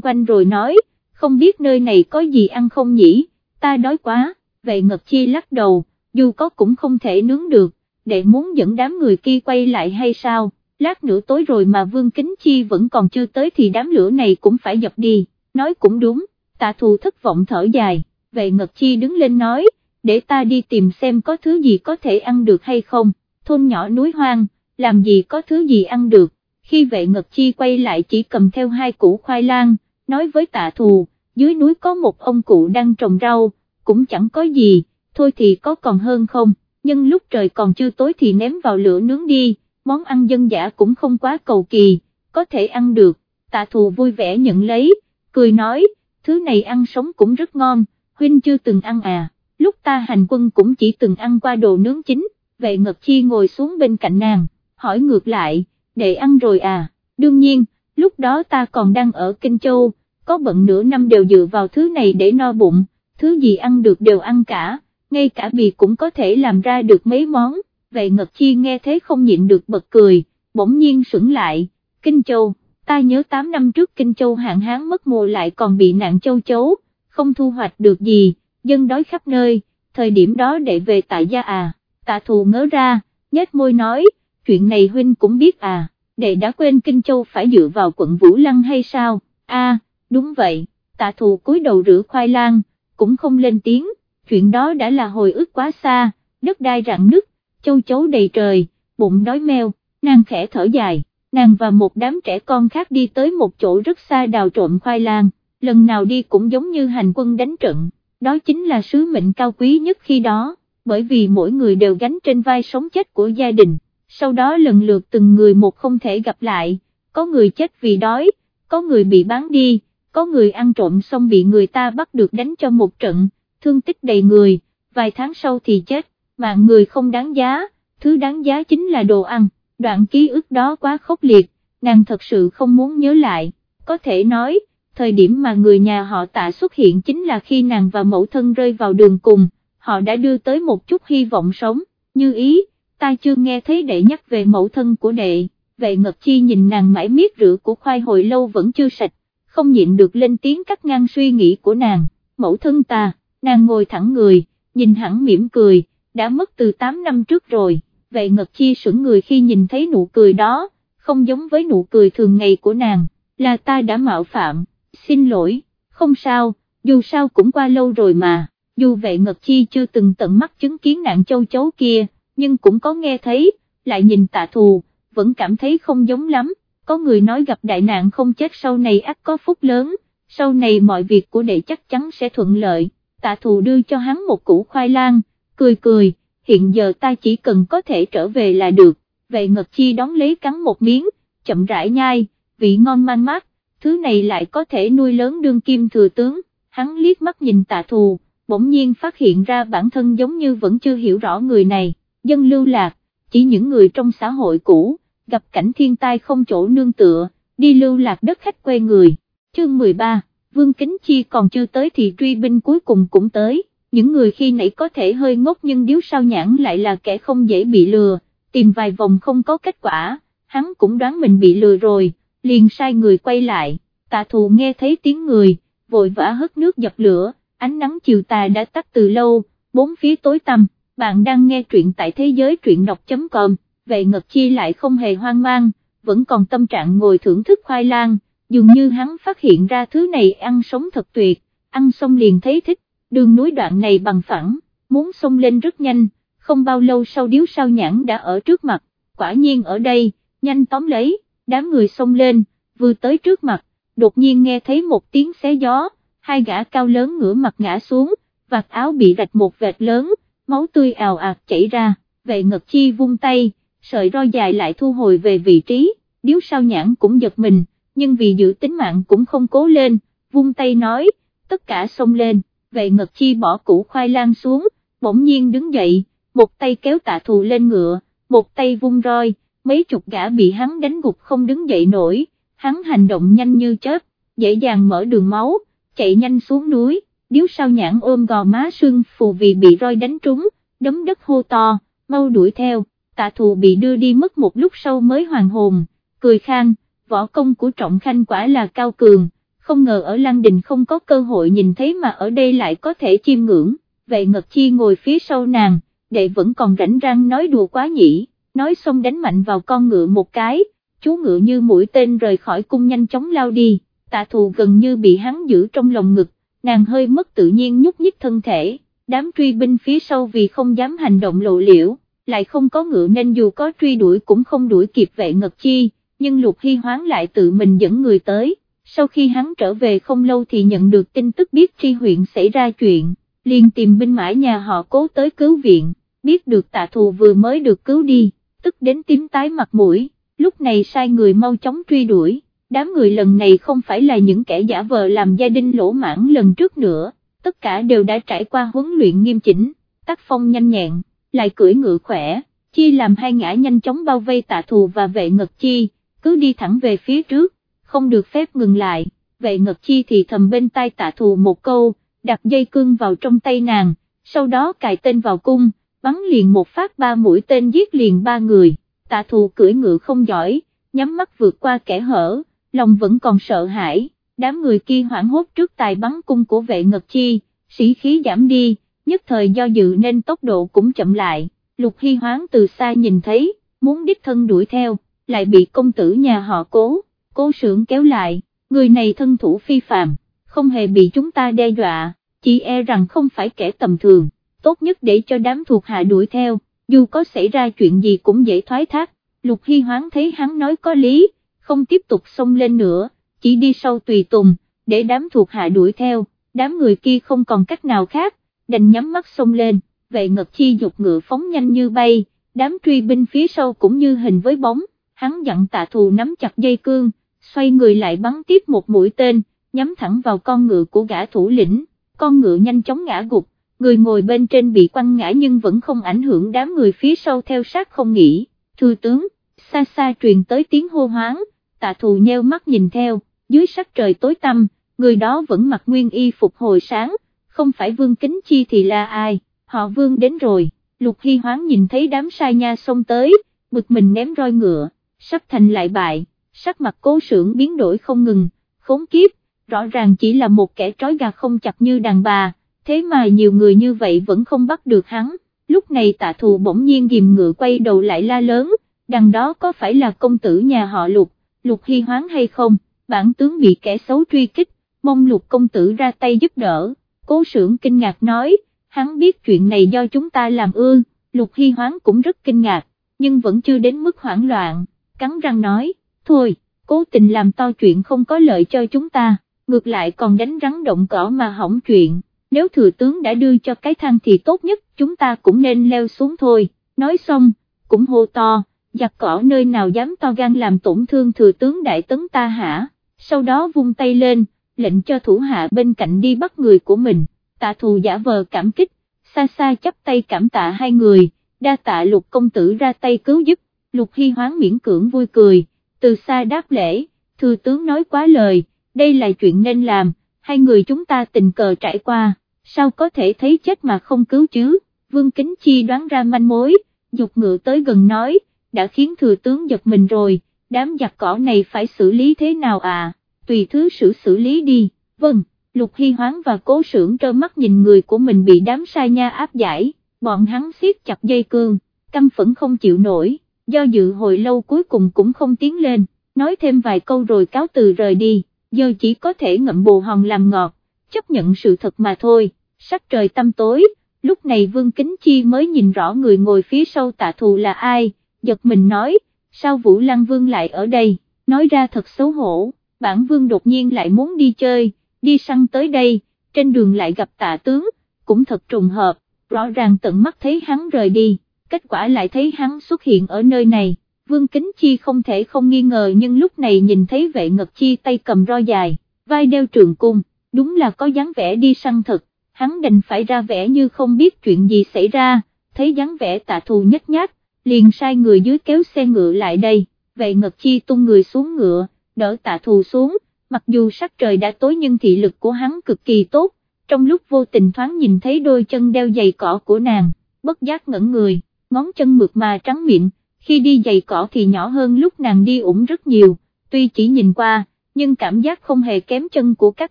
quanh rồi nói, không biết nơi này có gì ăn không nhỉ, ta đói quá, vậy Ngật Chi lắc đầu, dù có cũng không thể nướng được, đệ muốn dẫn đám người kia quay lại hay sao, lát nữa tối rồi mà Vương Kính Chi vẫn còn chưa tới thì đám lửa này cũng phải dập đi, nói cũng đúng, tạ thù thất vọng thở dài, vậy Ngật Chi đứng lên nói, để ta đi tìm xem có thứ gì có thể ăn được hay không, thôn nhỏ núi hoang, làm gì có thứ gì ăn được, khi vệ Ngật Chi quay lại chỉ cầm theo hai củ khoai lang, nói với tạ thù, dưới núi có một ông cụ đang trồng rau, cũng chẳng có gì, thôi thì có còn hơn không, nhưng lúc trời còn chưa tối thì ném vào lửa nướng đi, món ăn dân dã cũng không quá cầu kỳ, có thể ăn được, tạ thù vui vẻ nhận lấy, cười nói, thứ này ăn sống cũng rất ngon, huynh chưa từng ăn à, lúc ta hành quân cũng chỉ từng ăn qua đồ nướng chín, vệ ngật chi ngồi xuống bên cạnh nàng, hỏi ngược lại, để ăn rồi à, đương nhiên, lúc đó ta còn đang ở Kinh Châu, có bận nửa năm đều dựa vào thứ này để no bụng, thứ gì ăn được đều ăn cả, ngay cả bì cũng có thể làm ra được mấy món, về Ngật Chi nghe thế không nhịn được bật cười, bỗng nhiên sững lại, Kinh Châu, ta nhớ 8 năm trước Kinh Châu hạn hán mất mùa lại còn bị nạn châu chấu, không thu hoạch được gì, dân đói khắp nơi, thời điểm đó để về tại gia à, tạ thù ngớ ra, nhếch môi nói, chuyện này huynh cũng biết à, đệ đã quên Kinh Châu phải dựa vào quận Vũ Lăng hay sao, a đúng vậy, tạ thù cúi đầu rửa khoai lang, cũng không lên tiếng, chuyện đó đã là hồi ức quá xa, đất đai rạn nứt, châu chấu đầy trời, bụng đói meo, nàng khẽ thở dài, nàng và một đám trẻ con khác đi tới một chỗ rất xa đào trộm khoai lang, lần nào đi cũng giống như hành quân đánh trận, đó chính là sứ mệnh cao quý nhất khi đó, bởi vì mỗi người đều gánh trên vai sống chết của gia đình, sau đó lần lượt từng người một không thể gặp lại, có người chết vì đói, có người bị bán đi, có người ăn trộm xong bị người ta bắt được đánh cho một trận, thương tích đầy người, vài tháng sau thì chết, mạng người không đáng giá, thứ đáng giá chính là đồ ăn, đoạn ký ức đó quá khốc liệt, nàng thật sự không muốn nhớ lại, có thể nói, thời điểm mà người nhà họ tạ xuất hiện chính là khi nàng và mẫu thân rơi vào đường cùng, họ đã đưa tới một chút hy vọng sống, như ý, ta chưa nghe thấy đệ nhắc về mẫu thân của đệ, vệ ngật chi nhìn nàng mãi miết rửa của khoai hồi lâu vẫn chưa sạch, không nhịn được lên tiếng cắt ngang suy nghĩ của nàng, mẫu thân ta, nàng ngồi thẳng người, nhìn hẳn mỉm cười, đã mất từ 8 năm trước rồi, Vệ ngật chi sững người khi nhìn thấy nụ cười đó, không giống với nụ cười thường ngày của nàng, là ta đã mạo phạm, xin lỗi, không sao, dù sao cũng qua lâu rồi mà, dù Vệ ngật chi chưa từng tận mắt chứng kiến nạn châu chấu kia, nhưng cũng có nghe thấy, lại nhìn tạ thù, vẫn cảm thấy không giống lắm, có người nói gặp đại nạn không chết sau này ắt có phúc lớn, sau này mọi việc của đệ chắc chắn sẽ thuận lợi, tạ thù đưa cho hắn một củ khoai lang, cười cười, hiện giờ ta chỉ cần có thể trở về là được, về Ngật Chi đón lấy cắn một miếng, chậm rãi nhai, vị ngon man mát, thứ này lại có thể nuôi lớn đương kim thừa tướng, hắn liếc mắt nhìn tạ thù, bỗng nhiên phát hiện ra bản thân giống như vẫn chưa hiểu rõ người này, dân lưu lạc, chỉ những người trong xã hội cũ gặp cảnh thiên tai không chỗ nương tựa, đi lưu lạc đất khách quê người. Chương 13, Vương Kính Chi còn chưa tới thì truy binh cuối cùng cũng tới, những người khi nãy có thể hơi ngốc nhưng điếu sao nhãn lại là kẻ không dễ bị lừa, tìm vài vòng không có kết quả, hắn cũng đoán mình bị lừa rồi, liền sai người quay lại, tạ thù nghe thấy tiếng người, vội vã hất nước dập lửa, ánh nắng chiều tà đã tắt từ lâu, bốn phía tối tăm, bạn đang nghe truyện tại thế giới truyện đọc.com vậy Ngật Chi lại không hề hoang mang, vẫn còn tâm trạng ngồi thưởng thức khoai lang, dường như hắn phát hiện ra thứ này ăn sống thật tuyệt, ăn xong liền thấy thích, đường núi đoạn này bằng phẳng, muốn xông lên rất nhanh, không bao lâu sau điếu sao nhãn đã ở trước mặt, quả nhiên ở đây, nhanh tóm lấy, đám người xông lên, vừa tới trước mặt, đột nhiên nghe thấy một tiếng xé gió, hai gã cao lớn ngửa mặt ngã xuống, vạt áo bị rạch một vệt lớn, máu tươi ào ạt chảy ra, vệ Ngật Chi vung tay, sợi roi dài lại thu hồi về vị trí, điếu sao nhãn cũng giật mình, nhưng vì giữ tính mạng cũng không cố lên, vung tay nói, tất cả xông lên, về ngật chi bỏ củ khoai lang xuống, bỗng nhiên đứng dậy, một tay kéo tạ thù lên ngựa, một tay vung roi, mấy chục gã bị hắn đánh gục không đứng dậy nổi, hắn hành động nhanh như chớp, dễ dàng mở đường máu, chạy nhanh xuống núi, điếu sao nhãn ôm gò má sưng phù vì bị roi đánh trúng, đấm đất hô to, mau đuổi theo tạ thù bị đưa đi mất một lúc sau mới hoàn hồn, cười khan, võ công của trọng khanh quả là cao cường, không ngờ ở Lan Đình không có cơ hội nhìn thấy mà ở đây lại có thể chiêm ngưỡng, vậy Ngật Chi ngồi phía sau nàng, đệ vẫn còn rảnh răng nói đùa quá nhỉ, nói xong đánh mạnh vào con ngựa một cái, chú ngựa như mũi tên rời khỏi cung nhanh chóng lao đi, tạ thù gần như bị hắn giữ trong lòng ngực, nàng hơi mất tự nhiên nhúc nhích thân thể, đám truy binh phía sau vì không dám hành động lộ liễu, lại không có ngựa nên dù có truy đuổi cũng không đuổi kịp vệ ngật chi, nhưng lục hy hoáng lại tự mình dẫn người tới, sau khi hắn trở về không lâu thì nhận được tin tức biết tri huyện xảy ra chuyện, liền tìm binh mãi nhà họ cố tới cứu viện, biết được tạ thù vừa mới được cứu đi, tức đến tím tái mặt mũi, lúc này sai người mau chóng truy đuổi, đám người lần này không phải là những kẻ giả vờ làm gia đình lỗ mãn lần trước nữa, tất cả đều đã trải qua huấn luyện nghiêm chỉnh, tác phong nhanh nhẹn, lại cưỡi ngựa khỏe, chi làm hai ngã nhanh chóng bao vây tạ thù và vệ ngật chi, cứ đi thẳng về phía trước, không được phép ngừng lại, vệ ngật chi thì thầm bên tai tạ thù một câu, đặt dây cương vào trong tay nàng, sau đó cài tên vào cung, bắn liền một phát ba mũi tên giết liền ba người, tạ thù cưỡi ngựa không giỏi, nhắm mắt vượt qua kẻ hở, lòng vẫn còn sợ hãi, đám người kia hoảng hốt trước tài bắn cung của vệ ngật chi, sĩ khí giảm đi, nhất thời do dự nên tốc độ cũng chậm lại, lục hy hoáng từ xa nhìn thấy, muốn đích thân đuổi theo, lại bị công tử nhà họ cố, cố sưởng kéo lại, người này thân thủ phi phàm, không hề bị chúng ta đe dọa, chỉ e rằng không phải kẻ tầm thường, tốt nhất để cho đám thuộc hạ đuổi theo, dù có xảy ra chuyện gì cũng dễ thoái thác, lục hy hoáng thấy hắn nói có lý, không tiếp tục xông lên nữa, chỉ đi sau tùy tùng, để đám thuộc hạ đuổi theo, đám người kia không còn cách nào khác, đành nhắm mắt xông lên, vệ ngật chi dục ngựa phóng nhanh như bay, đám truy binh phía sau cũng như hình với bóng, hắn dặn tạ thù nắm chặt dây cương, xoay người lại bắn tiếp một mũi tên, nhắm thẳng vào con ngựa của gã thủ lĩnh, con ngựa nhanh chóng ngã gục, người ngồi bên trên bị quăng ngã nhưng vẫn không ảnh hưởng đám người phía sau theo sát không nghỉ, thư tướng, xa xa truyền tới tiếng hô hoáng, tạ thù nheo mắt nhìn theo, dưới sắc trời tối tăm, người đó vẫn mặc nguyên y phục hồi sáng, không phải vương kính chi thì là ai, họ vương đến rồi, lục hy hoáng nhìn thấy đám sai nha xông tới, bực mình ném roi ngựa, sắp thành lại bại, sắc mặt cố sưởng biến đổi không ngừng, khốn kiếp, rõ ràng chỉ là một kẻ trói gà không chặt như đàn bà, thế mà nhiều người như vậy vẫn không bắt được hắn, lúc này tạ thù bỗng nhiên ghim ngựa quay đầu lại la lớn, đằng đó có phải là công tử nhà họ lục, lục hy hoáng hay không, bản tướng bị kẻ xấu truy kích, mong lục công tử ra tay giúp đỡ, cố sưởng kinh ngạc nói, hắn biết chuyện này do chúng ta làm ư, lục hy hoáng cũng rất kinh ngạc, nhưng vẫn chưa đến mức hoảng loạn, cắn răng nói, thôi, cố tình làm to chuyện không có lợi cho chúng ta, ngược lại còn đánh rắn động cỏ mà hỏng chuyện, nếu thừa tướng đã đưa cho cái thang thì tốt nhất chúng ta cũng nên leo xuống thôi, nói xong, cũng hô to, giặc cỏ nơi nào dám to gan làm tổn thương thừa tướng đại tấn ta hả, sau đó vung tay lên, lệnh cho thủ hạ bên cạnh đi bắt người của mình, tạ thù giả vờ cảm kích, xa xa chấp tay cảm tạ hai người, đa tạ lục công tử ra tay cứu giúp, lục hy hoáng miễn cưỡng vui cười, từ xa đáp lễ, thư tướng nói quá lời, đây là chuyện nên làm, hai người chúng ta tình cờ trải qua, sao có thể thấy chết mà không cứu chứ, vương kính chi đoán ra manh mối, dục ngựa tới gần nói, đã khiến thừa tướng giật mình rồi, đám giặc cỏ này phải xử lý thế nào à, tùy thứ xử xử lý đi, vâng, lục hy hoáng và cố sưởng trơ mắt nhìn người của mình bị đám sai nha áp giải, bọn hắn siết chặt dây cương, căm phẫn không chịu nổi, do dự hồi lâu cuối cùng cũng không tiến lên, nói thêm vài câu rồi cáo từ rời đi, giờ chỉ có thể ngậm bồ hòn làm ngọt, chấp nhận sự thật mà thôi, sắc trời tăm tối, lúc này Vương Kính Chi mới nhìn rõ người ngồi phía sau tạ thù là ai, giật mình nói, sao Vũ Lăng Vương lại ở đây, nói ra thật xấu hổ, bản Vương đột nhiên lại muốn đi chơi, đi săn tới đây, trên đường lại gặp tạ tướng, cũng thật trùng hợp, rõ ràng tận mắt thấy hắn rời đi, kết quả lại thấy hắn xuất hiện ở nơi này. Vương Kính Chi không thể không nghi ngờ nhưng lúc này nhìn thấy vệ ngật chi tay cầm roi dài, vai đeo trường cung, đúng là có dáng vẻ đi săn thật, hắn đành phải ra vẻ như không biết chuyện gì xảy ra, thấy dáng vẻ tạ thù nhất nhát, liền sai người dưới kéo xe ngựa lại đây, vệ ngật chi tung người xuống ngựa, đỡ tạ thù xuống, mặc dù sắc trời đã tối nhưng thị lực của hắn cực kỳ tốt, trong lúc vô tình thoáng nhìn thấy đôi chân đeo giày cỏ của nàng, bất giác ngẩn người, ngón chân mượt mà trắng miệng, khi đi giày cỏ thì nhỏ hơn lúc nàng đi ủng rất nhiều, tuy chỉ nhìn qua, nhưng cảm giác không hề kém chân của các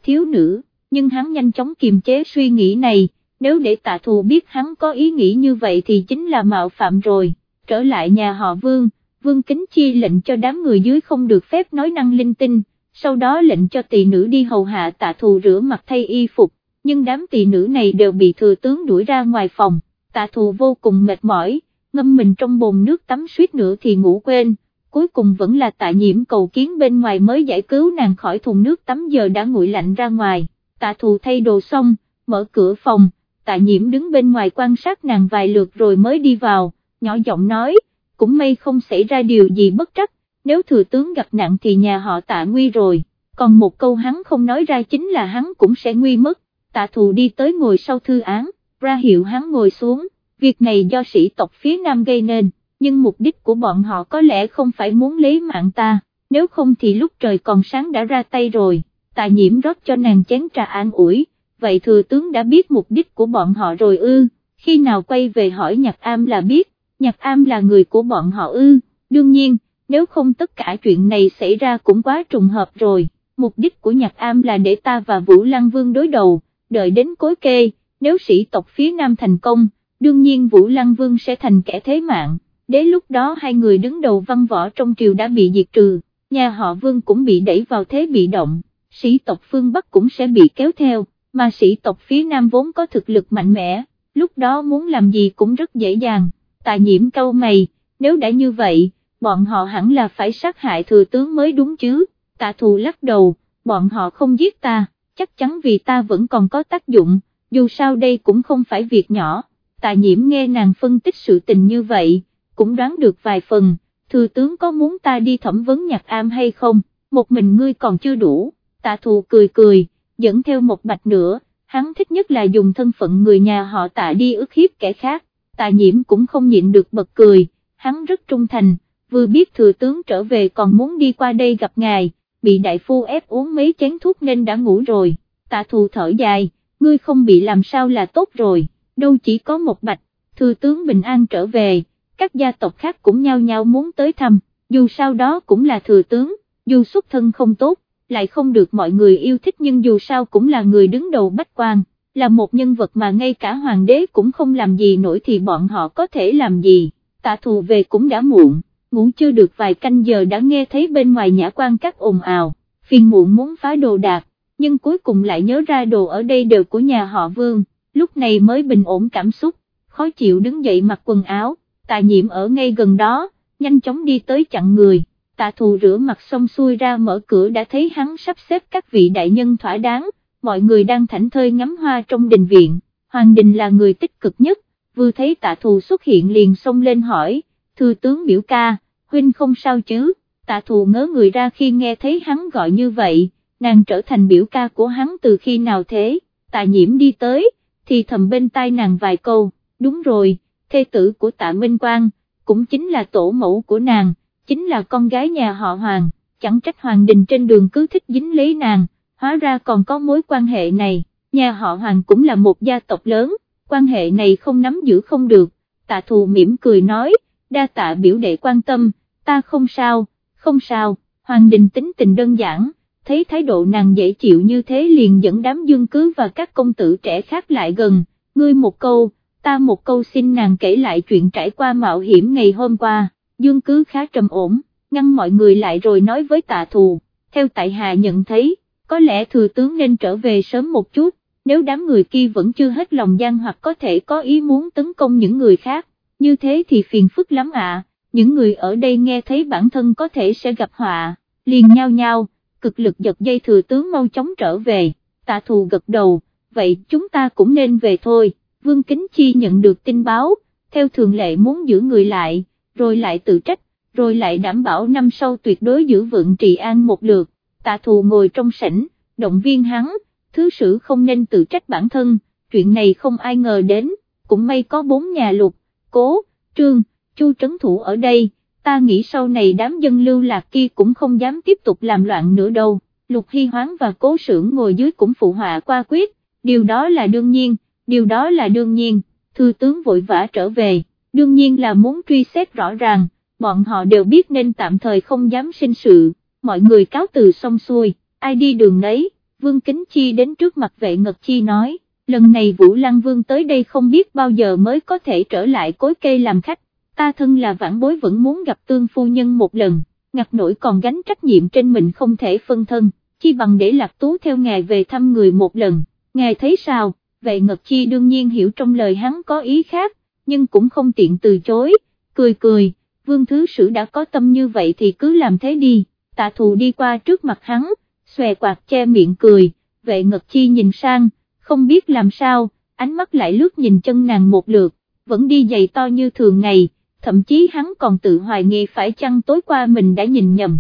thiếu nữ, nhưng hắn nhanh chóng kiềm chế suy nghĩ này, nếu để tạ thù biết hắn có ý nghĩ như vậy thì chính là mạo phạm rồi, trở lại nhà họ Vương, Vương Kính Chi lệnh cho đám người dưới không được phép nói năng linh tinh, sau đó lệnh cho tỳ nữ đi hầu hạ tạ thù rửa mặt thay y phục, nhưng đám tỳ nữ này đều bị thừa tướng đuổi ra ngoài phòng, tạ thù vô cùng mệt mỏi, ngâm mình trong bồn nước tắm suýt nữa thì ngủ quên, cuối cùng vẫn là tạ nhiễm cầu kiến bên ngoài mới giải cứu nàng khỏi thùng nước tắm giờ đã nguội lạnh ra ngoài, tạ thù thay đồ xong, mở cửa phòng, tạ nhiễm đứng bên ngoài quan sát nàng vài lượt rồi mới đi vào, nhỏ giọng nói, cũng may không xảy ra điều gì bất trắc, nếu thừa tướng gặp nạn thì nhà họ tạ nguy rồi, còn một câu hắn không nói ra chính là hắn cũng sẽ nguy mất, tạ thù đi tới ngồi sau thư án, ra hiệu hắn ngồi xuống, việc này do sĩ tộc phía Nam gây nên, nhưng mục đích của bọn họ có lẽ không phải muốn lấy mạng ta, nếu không thì lúc trời còn sáng đã ra tay rồi, tạ nhiễm rót cho nàng chén trà an ủi, vậy thừa tướng đã biết mục đích của bọn họ rồi ư, khi nào quay về hỏi nhạc am là biết, nhạc am là người của bọn họ ư, đương nhiên, nếu không tất cả chuyện này xảy ra cũng quá trùng hợp rồi, mục đích của nhạc am là để ta và Vũ Lăng Vương đối đầu, đợi đến cối kê, nếu sĩ tộc phía Nam thành công, đương nhiên Vũ Lăng Vương sẽ thành kẻ thế mạng, đến lúc đó hai người đứng đầu văn võ trong triều đã bị diệt trừ, nhà họ Vương cũng bị đẩy vào thế bị động, sĩ tộc phương Bắc cũng sẽ bị kéo theo, mà sĩ tộc phía Nam vốn có thực lực mạnh mẽ, lúc đó muốn làm gì cũng rất dễ dàng, tài nhiễm câu mày, nếu đã như vậy, bọn họ hẳn là phải sát hại thừa tướng mới đúng chứ, tạ thù lắc đầu, bọn họ không giết ta, chắc chắn vì ta vẫn còn có tác dụng, dù sao đây cũng không phải việc nhỏ, tạ nhiễm nghe nàng phân tích sự tình như vậy, cũng đoán được vài phần, thừa tướng có muốn ta đi thẩm vấn nhạc am hay không, một mình ngươi còn chưa đủ, tạ thù cười cười, dẫn theo một bạch nữa, hắn thích nhất là dùng thân phận người nhà họ tạ đi ức hiếp kẻ khác, tạ nhiễm cũng không nhịn được bật cười, hắn rất trung thành, vừa biết thừa tướng trở về còn muốn đi qua đây gặp ngài, bị đại phu ép uống mấy chén thuốc nên đã ngủ rồi, tạ thù thở dài, ngươi không bị làm sao là tốt rồi, đâu chỉ có một bạch, thừa tướng bình an trở về, các gia tộc khác cũng nhau nhau muốn tới thăm, dù sao đó cũng là thừa tướng, dù xuất thân không tốt, lại không được mọi người yêu thích nhưng dù sao cũng là người đứng đầu bách quan, là một nhân vật mà ngay cả hoàng đế cũng không làm gì nổi thì bọn họ có thể làm gì, tạ thù về cũng đã muộn, ngủ chưa được vài canh giờ đã nghe thấy bên ngoài nhã quan các ồn ào, phiền muộn muốn phá đồ đạc, nhưng cuối cùng lại nhớ ra đồ ở đây đều của nhà họ vương, lúc này mới bình ổn cảm xúc, khó chịu đứng dậy mặc quần áo, tạ nhiễm ở ngay gần đó, nhanh chóng đi tới chặn người tạ thù rửa mặt xong xuôi ra mở cửa đã thấy hắn sắp xếp các vị đại nhân thỏa đáng, mọi người đang thảnh thơi ngắm hoa trong đình viện, Hoàng Đình là người tích cực nhất, vừa thấy tạ thù xuất hiện liền xông lên hỏi, thư tướng biểu ca, huynh không sao chứ, tạ thù ngớ người ra khi nghe thấy hắn gọi như vậy, nàng trở thành biểu ca của hắn từ khi nào thế, tạ nhiễm đi tới, thì thầm bên tai nàng vài câu, đúng rồi, thê tử của tạ Minh Quang, cũng chính là tổ mẫu của nàng chính là con gái nhà họ Hoàng, chẳng trách Hoàng Đình trên đường cứ thích dính lấy nàng, hóa ra còn có mối quan hệ này, nhà họ Hoàng cũng là một gia tộc lớn, quan hệ này không nắm giữ không được, tạ thù mỉm cười nói, đa tạ biểu đệ quan tâm, ta không sao, không sao, Hoàng Đình tính tình đơn giản, thấy thái độ nàng dễ chịu như thế liền dẫn đám dương cứ và các công tử trẻ khác lại gần, ngươi một câu, ta một câu xin nàng kể lại chuyện trải qua mạo hiểm ngày hôm qua. Dương cứ khá trầm ổn, ngăn mọi người lại rồi nói với tạ thù, theo tại hạ nhận thấy, có lẽ thừa tướng nên trở về sớm một chút, nếu đám người kia vẫn chưa hết lòng gian hoặc có thể có ý muốn tấn công những người khác, như thế thì phiền phức lắm ạ, những người ở đây nghe thấy bản thân có thể sẽ gặp họa, liền nhau nhau, cực lực giật dây thừa tướng mau chóng trở về, tạ thù gật đầu, vậy chúng ta cũng nên về thôi, Vương Kính Chi nhận được tin báo, theo thường lệ muốn giữ người lại rồi lại tự trách, rồi lại đảm bảo năm sau tuyệt đối giữ vượng trị an một lượt, tạ thù ngồi trong sảnh, động viên hắn, thứ sử không nên tự trách bản thân, chuyện này không ai ngờ đến, cũng may có bốn nhà lục, cố, trương, chu trấn thủ ở đây, ta nghĩ sau này đám dân lưu lạc kia cũng không dám tiếp tục làm loạn nữa đâu, lục hy hoáng và cố sưởng ngồi dưới cũng phụ họa qua quyết, điều đó là đương nhiên, điều đó là đương nhiên, thư tướng vội vã trở về. Đương nhiên là muốn truy xét rõ ràng, bọn họ đều biết nên tạm thời không dám sinh sự, mọi người cáo từ xong xuôi, ai đi đường nấy, Vương Kính Chi đến trước mặt vệ ngật chi nói, lần này Vũ Lăng Vương tới đây không biết bao giờ mới có thể trở lại cối cây làm khách, ta thân là vãn bối vẫn muốn gặp tương phu nhân một lần, ngặt nổi còn gánh trách nhiệm trên mình không thể phân thân, chi bằng để lạc tú theo ngài về thăm người một lần, ngài thấy sao, vệ ngật chi đương nhiên hiểu trong lời hắn có ý khác, nhưng cũng không tiện từ chối, cười cười, vương thứ sử đã có tâm như vậy thì cứ làm thế đi, tạ thù đi qua trước mặt hắn, xòe quạt che miệng cười, vệ ngật chi nhìn sang, không biết làm sao, ánh mắt lại lướt nhìn chân nàng một lượt, vẫn đi giày to như thường ngày, thậm chí hắn còn tự hoài nghi phải chăng tối qua mình đã nhìn nhầm.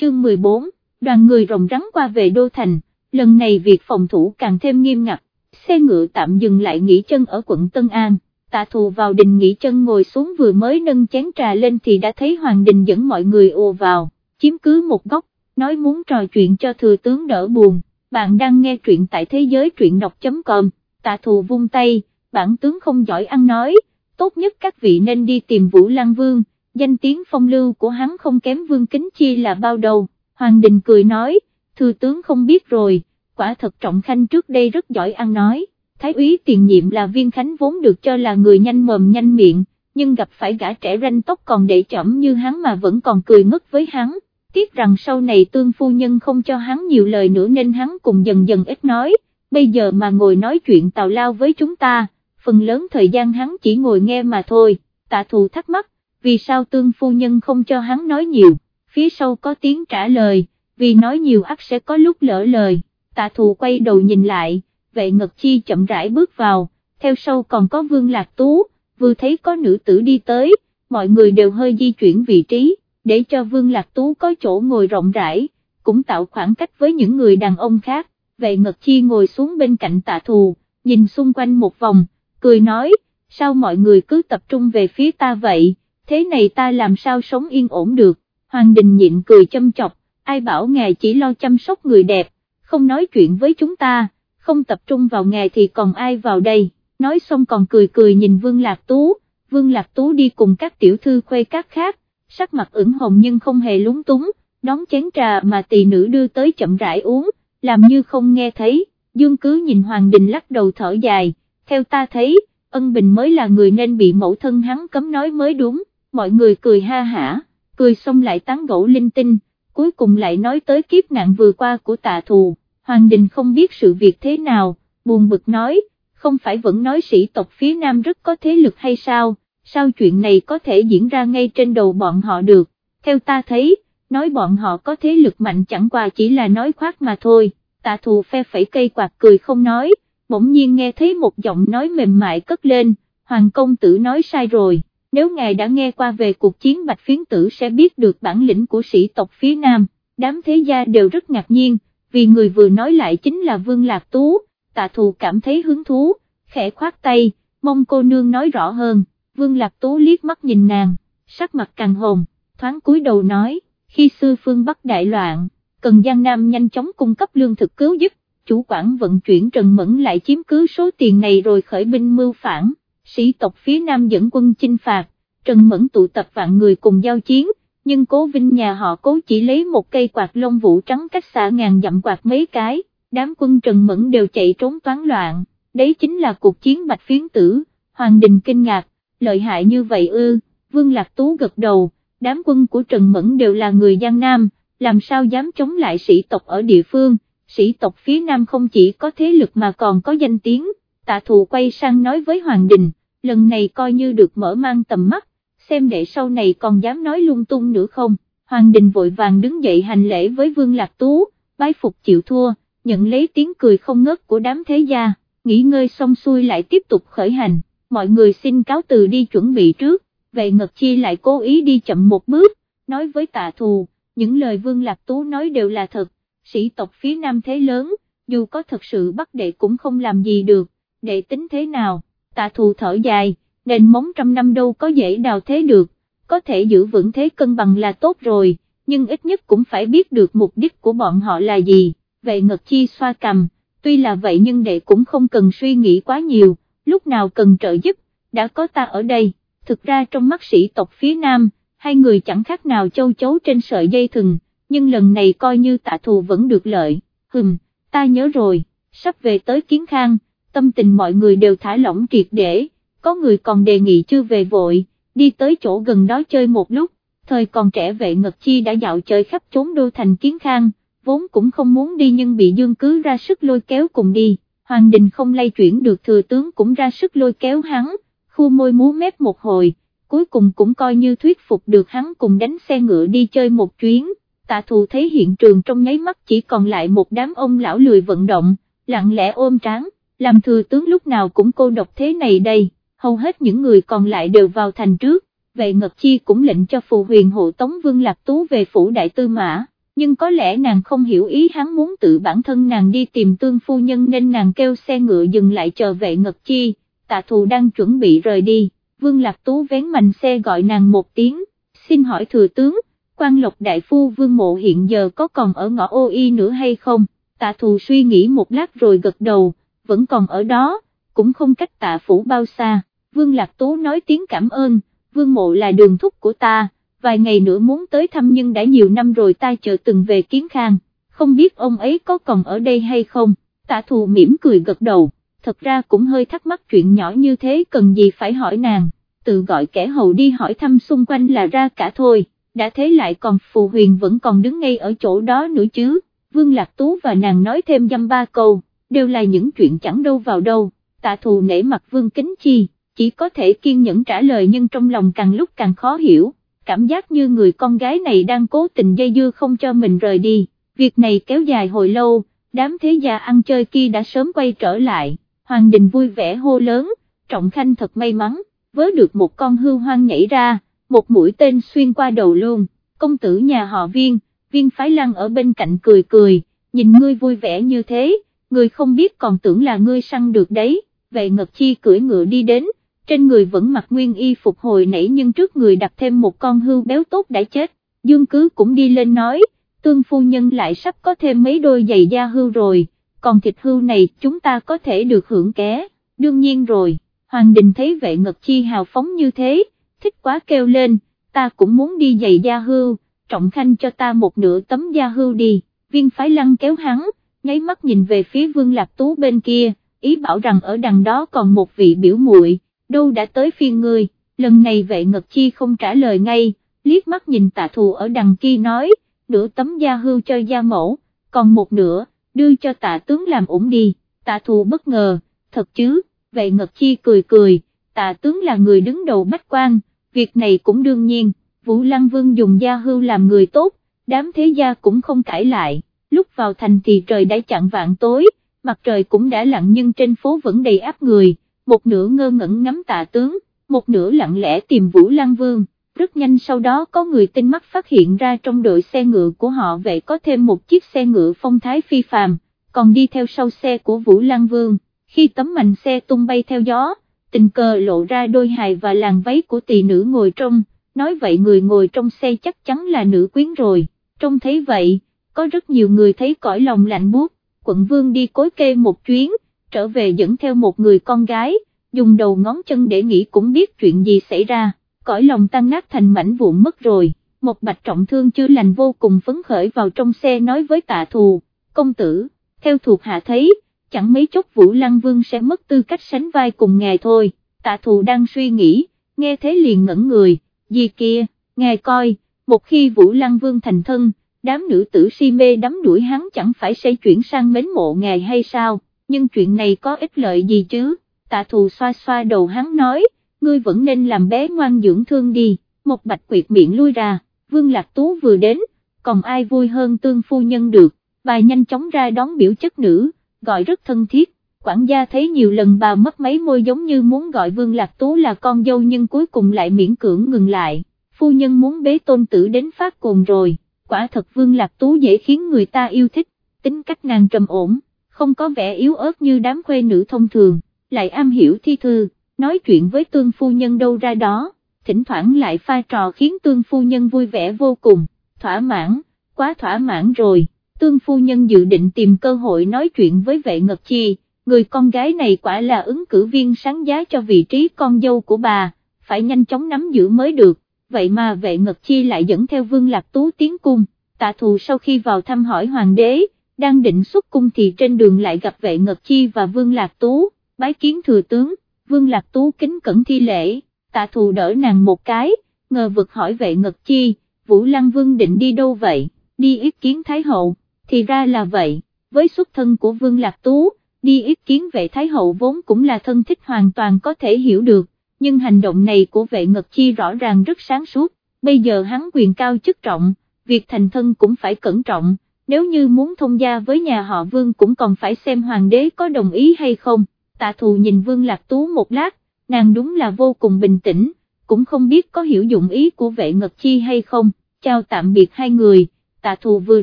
Chương 14, đoàn người rồng rắn qua về Đô Thành, lần này việc phòng thủ càng thêm nghiêm ngặt, xe ngựa tạm dừng lại nghỉ chân ở quận Tân An, tạ thù vào đình nghỉ chân ngồi xuống vừa mới nâng chén trà lên thì đã thấy Hoàng Đình dẫn mọi người ồ vào, chiếm cứ một góc, nói muốn trò chuyện cho thừa tướng đỡ buồn, bạn đang nghe truyện tại thế giới truyện đọc.com, tạ thù vung tay, bản tướng không giỏi ăn nói, tốt nhất các vị nên đi tìm Vũ Lăng Vương, danh tiếng phong lưu của hắn không kém Vương Kính Chi là bao đầu, Hoàng Đình cười nói, thư tướng không biết rồi, quả thật Trọng Khanh trước đây rất giỏi ăn nói, Thái úy tiền nhiệm là Viên Khánh vốn được cho là người nhanh mồm nhanh miệng, nhưng gặp phải gã trẻ ranh tóc còn để chẩm như hắn mà vẫn còn cười ngất với hắn. Tiếc rằng sau này tương phu nhân không cho hắn nhiều lời nữa nên hắn cùng dần dần ít nói, bây giờ mà ngồi nói chuyện tào lao với chúng ta, phần lớn thời gian hắn chỉ ngồi nghe mà thôi, tạ thù thắc mắc, vì sao tương phu nhân không cho hắn nói nhiều, phía sau có tiếng trả lời, vì nói nhiều ắt sẽ có lúc lỡ lời, tạ thù quay đầu nhìn lại, vệ ngật chi chậm rãi bước vào, theo sau còn có vương lạc tú, vừa thấy có nữ tử đi tới, mọi người đều hơi di chuyển vị trí để cho Vương Lạc Tú có chỗ ngồi rộng rãi, cũng tạo khoảng cách với những người đàn ông khác, vậy Ngật Chi ngồi xuống bên cạnh tạ thù, nhìn xung quanh một vòng, cười nói, sao mọi người cứ tập trung về phía ta vậy, thế này ta làm sao sống yên ổn được, Hoàng Đình nhịn cười châm chọc, ai bảo ngài chỉ lo chăm sóc người đẹp, không nói chuyện với chúng ta, không tập trung vào ngài thì còn ai vào đây, nói xong còn cười cười nhìn Vương Lạc Tú, Vương Lạc Tú đi cùng các tiểu thư khuê các khác, sắc mặt ửng hồng nhưng không hề lúng túng, đón chén trà mà tỳ nữ đưa tới chậm rãi uống, làm như không nghe thấy, dương cứ nhìn Hoàng Đình lắc đầu thở dài, theo ta thấy, ân bình mới là người nên bị mẫu thân hắn cấm nói mới đúng, mọi người cười ha hả, cười xong lại tán gẫu linh tinh, cuối cùng lại nói tới kiếp nạn vừa qua của tạ thù, Hoàng Đình không biết sự việc thế nào, buồn bực nói, không phải vẫn nói sĩ tộc phía Nam rất có thế lực hay sao, sao chuyện này có thể diễn ra ngay trên đầu bọn họ được, theo ta thấy, nói bọn họ có thế lực mạnh chẳng qua chỉ là nói khoác mà thôi, tạ thù phe phẩy cây quạt cười không nói, bỗng nhiên nghe thấy một giọng nói mềm mại cất lên, Hoàng công tử nói sai rồi, nếu ngài đã nghe qua về cuộc chiến bạch phiến tử sẽ biết được bản lĩnh của sĩ tộc phía Nam, đám thế gia đều rất ngạc nhiên, vì người vừa nói lại chính là Vương Lạc Tú, tạ thù cảm thấy hứng thú, khẽ khoát tay, mong cô nương nói rõ hơn. Vương Lạc Tú liếc mắt nhìn nàng, sắc mặt càng hồn, thoáng cúi đầu nói, khi xưa phương Bắc đại loạn, cần Giang Nam nhanh chóng cung cấp lương thực cứu giúp, chủ quản vận chuyển Trần Mẫn lại chiếm cứ số tiền này rồi khởi binh mưu phản, sĩ tộc phía Nam dẫn quân chinh phạt, Trần Mẫn tụ tập vạn người cùng giao chiến, nhưng cố vinh nhà họ cố chỉ lấy một cây quạt lông vũ trắng cách xa ngàn dặm quạt mấy cái, đám quân Trần Mẫn đều chạy trốn toán loạn, đấy chính là cuộc chiến bạch phiến tử, Hoàng Đình kinh ngạc, lợi hại như vậy ư, Vương Lạc Tú gật đầu, đám quân của Trần Mẫn đều là người Giang Nam, làm sao dám chống lại sĩ tộc ở địa phương, sĩ tộc phía Nam không chỉ có thế lực mà còn có danh tiếng, tạ thù quay sang nói với Hoàng Đình, lần này coi như được mở mang tầm mắt, xem để sau này còn dám nói lung tung nữa không, Hoàng Đình vội vàng đứng dậy hành lễ với Vương Lạc Tú, bái phục chịu thua, nhận lấy tiếng cười không ngớt của đám thế gia, nghỉ ngơi xong xuôi lại tiếp tục khởi hành mọi người xin cáo từ đi chuẩn bị trước, về ngật chi lại cố ý đi chậm một bước, nói với tạ thù, những lời Vương Lạc Tú nói đều là thật, sĩ tộc phía Nam thế lớn, dù có thật sự bắt đệ cũng không làm gì được, đệ tính thế nào, tạ thù thở dài, nền móng trăm năm đâu có dễ đào thế được, có thể giữ vững thế cân bằng là tốt rồi, nhưng ít nhất cũng phải biết được mục đích của bọn họ là gì, Về ngật chi xoa cầm, tuy là vậy nhưng đệ cũng không cần suy nghĩ quá nhiều lúc nào cần trợ giúp, đã có ta ở đây, thực ra trong mắt sĩ tộc phía Nam, hai người chẳng khác nào châu chấu trên sợi dây thừng, nhưng lần này coi như tạ thù vẫn được lợi, hừm, ta nhớ rồi, sắp về tới kiến khang, tâm tình mọi người đều thả lỏng triệt để, có người còn đề nghị chưa về vội, đi tới chỗ gần đó chơi một lúc, thời còn trẻ vệ ngật chi đã dạo chơi khắp chốn đô thành kiến khang, vốn cũng không muốn đi nhưng bị dương cứ ra sức lôi kéo cùng đi, Hoàng Đình không lay chuyển được thừa tướng cũng ra sức lôi kéo hắn, khu môi múa mép một hồi, cuối cùng cũng coi như thuyết phục được hắn cùng đánh xe ngựa đi chơi một chuyến, tạ thù thấy hiện trường trong nháy mắt chỉ còn lại một đám ông lão lười vận động, lặng lẽ ôm tráng, làm thừa tướng lúc nào cũng cô độc thế này đây, hầu hết những người còn lại đều vào thành trước, vệ ngật chi cũng lệnh cho phù huyền hộ tống vương lạc tú về phủ đại tư mã. Nhưng có lẽ nàng không hiểu ý hắn muốn tự bản thân nàng đi tìm tương phu nhân nên nàng kêu xe ngựa dừng lại chờ vệ ngật chi, tạ thù đang chuẩn bị rời đi, vương lạc tú vén mạnh xe gọi nàng một tiếng, xin hỏi thừa tướng, quan lộc đại phu vương mộ hiện giờ có còn ở ngõ ô y nữa hay không, tạ thù suy nghĩ một lát rồi gật đầu, vẫn còn ở đó, cũng không cách tạ phủ bao xa, vương lạc tú nói tiếng cảm ơn, vương mộ là đường thúc của ta, vài ngày nữa muốn tới thăm nhưng đã nhiều năm rồi ta chờ từng về kiến khang, không biết ông ấy có còn ở đây hay không, tạ thù mỉm cười gật đầu, thật ra cũng hơi thắc mắc chuyện nhỏ như thế cần gì phải hỏi nàng, tự gọi kẻ hầu đi hỏi thăm xung quanh là ra cả thôi, đã thế lại còn phù huyền vẫn còn đứng ngay ở chỗ đó nữa chứ, Vương Lạc Tú và nàng nói thêm dăm ba câu, đều là những chuyện chẳng đâu vào đâu, tạ thù nể mặt Vương Kính Chi, chỉ có thể kiên nhẫn trả lời nhưng trong lòng càng lúc càng khó hiểu, cảm giác như người con gái này đang cố tình dây dưa không cho mình rời đi, việc này kéo dài hồi lâu, đám thế gia ăn chơi kia đã sớm quay trở lại, Hoàng Đình vui vẻ hô lớn, Trọng Khanh thật may mắn, vớ được một con hưu hoang nhảy ra, một mũi tên xuyên qua đầu luôn, công tử nhà họ viên, viên phái lăng ở bên cạnh cười cười, nhìn ngươi vui vẻ như thế, người không biết còn tưởng là ngươi săn được đấy, vậy Ngật Chi cưỡi ngựa đi đến, trên người vẫn mặc nguyên y phục hồi nãy nhưng trước người đặt thêm một con hưu béo tốt đã chết, Dương Cứ cũng đi lên nói, tương phu nhân lại sắp có thêm mấy đôi giày da hưu rồi, còn thịt hưu này chúng ta có thể được hưởng ké, đương nhiên rồi, Hoàng Đình thấy vệ ngật chi hào phóng như thế, thích quá kêu lên, ta cũng muốn đi giày da hưu, trọng khanh cho ta một nửa tấm da hưu đi, viên phái lăng kéo hắn, nháy mắt nhìn về phía vương lạc tú bên kia, ý bảo rằng ở đằng đó còn một vị biểu muội đâu đã tới phiên ngươi, lần này vệ ngật chi không trả lời ngay, liếc mắt nhìn tạ thù ở đằng kia nói, nửa tấm da hưu cho da mẫu, còn một nửa, đưa cho tạ tướng làm ủng đi, tạ thù bất ngờ, thật chứ, vệ ngật chi cười cười, tạ tướng là người đứng đầu bách quan, việc này cũng đương nhiên, Vũ Lăng Vương dùng gia hưu làm người tốt, đám thế gia cũng không cãi lại, lúc vào thành thì trời đã chặn vạn tối, mặt trời cũng đã lặn nhưng trên phố vẫn đầy áp người. Một nửa ngơ ngẩn ngắm tạ tướng, một nửa lặng lẽ tìm Vũ Lăng Vương, rất nhanh sau đó có người tinh mắt phát hiện ra trong đội xe ngựa của họ vậy có thêm một chiếc xe ngựa phong thái phi phàm, còn đi theo sau xe của Vũ Lăng Vương, khi tấm mảnh xe tung bay theo gió, tình cờ lộ ra đôi hài và làn váy của tỷ nữ ngồi trong, nói vậy người ngồi trong xe chắc chắn là nữ quyến rồi, trông thấy vậy, có rất nhiều người thấy cõi lòng lạnh buốt, quận vương đi cối kê một chuyến, trở về dẫn theo một người con gái, dùng đầu ngón chân để nghĩ cũng biết chuyện gì xảy ra, cõi lòng tan nát thành mảnh vụn mất rồi, một bạch trọng thương chưa lành vô cùng phấn khởi vào trong xe nói với tạ thù, công tử, theo thuộc hạ thấy, chẳng mấy chốc Vũ Lăng Vương sẽ mất tư cách sánh vai cùng ngài thôi, tạ thù đang suy nghĩ, nghe thế liền ngẩn người, gì kia, ngài coi, một khi Vũ Lăng Vương thành thân, đám nữ tử si mê đắm đuổi hắn chẳng phải sẽ chuyển sang mến mộ ngài hay sao, nhưng chuyện này có ích lợi gì chứ, tạ thù xoa xoa đầu hắn nói, ngươi vẫn nên làm bé ngoan dưỡng thương đi, một bạch quyệt miệng lui ra, vương lạc tú vừa đến, còn ai vui hơn tương phu nhân được, bà nhanh chóng ra đón biểu chất nữ, gọi rất thân thiết, quản gia thấy nhiều lần bà mất mấy môi giống như muốn gọi vương lạc tú là con dâu nhưng cuối cùng lại miễn cưỡng ngừng lại, phu nhân muốn bế tôn tử đến phát cồn rồi, quả thật vương lạc tú dễ khiến người ta yêu thích, tính cách nàng trầm ổn không có vẻ yếu ớt như đám khuê nữ thông thường, lại am hiểu thi thư, nói chuyện với tương phu nhân đâu ra đó, thỉnh thoảng lại pha trò khiến tương phu nhân vui vẻ vô cùng, thỏa mãn, quá thỏa mãn rồi, tương phu nhân dự định tìm cơ hội nói chuyện với vệ ngật chi, người con gái này quả là ứng cử viên sáng giá cho vị trí con dâu của bà, phải nhanh chóng nắm giữ mới được, vậy mà vệ ngật chi lại dẫn theo vương lạc tú tiến cung, tạ thù sau khi vào thăm hỏi hoàng đế, đang định xuất cung thì trên đường lại gặp vệ ngật chi và vương lạc tú, bái kiến thừa tướng, vương lạc tú kính cẩn thi lễ, tạ thù đỡ nàng một cái, ngờ vực hỏi vệ ngật chi, Vũ Lăng Vương định đi đâu vậy, đi ý kiến Thái Hậu, thì ra là vậy, với xuất thân của Vương Lạc Tú, đi ý kiến vệ Thái Hậu vốn cũng là thân thích hoàn toàn có thể hiểu được, nhưng hành động này của vệ Ngật Chi rõ ràng rất sáng suốt, bây giờ hắn quyền cao chức trọng, việc thành thân cũng phải cẩn trọng, nếu như muốn thông gia với nhà họ Vương cũng còn phải xem hoàng đế có đồng ý hay không, tạ thù nhìn Vương Lạc Tú một lát, nàng đúng là vô cùng bình tĩnh, cũng không biết có hiểu dụng ý của vệ Ngật Chi hay không, chào tạm biệt hai người, tạ thù vừa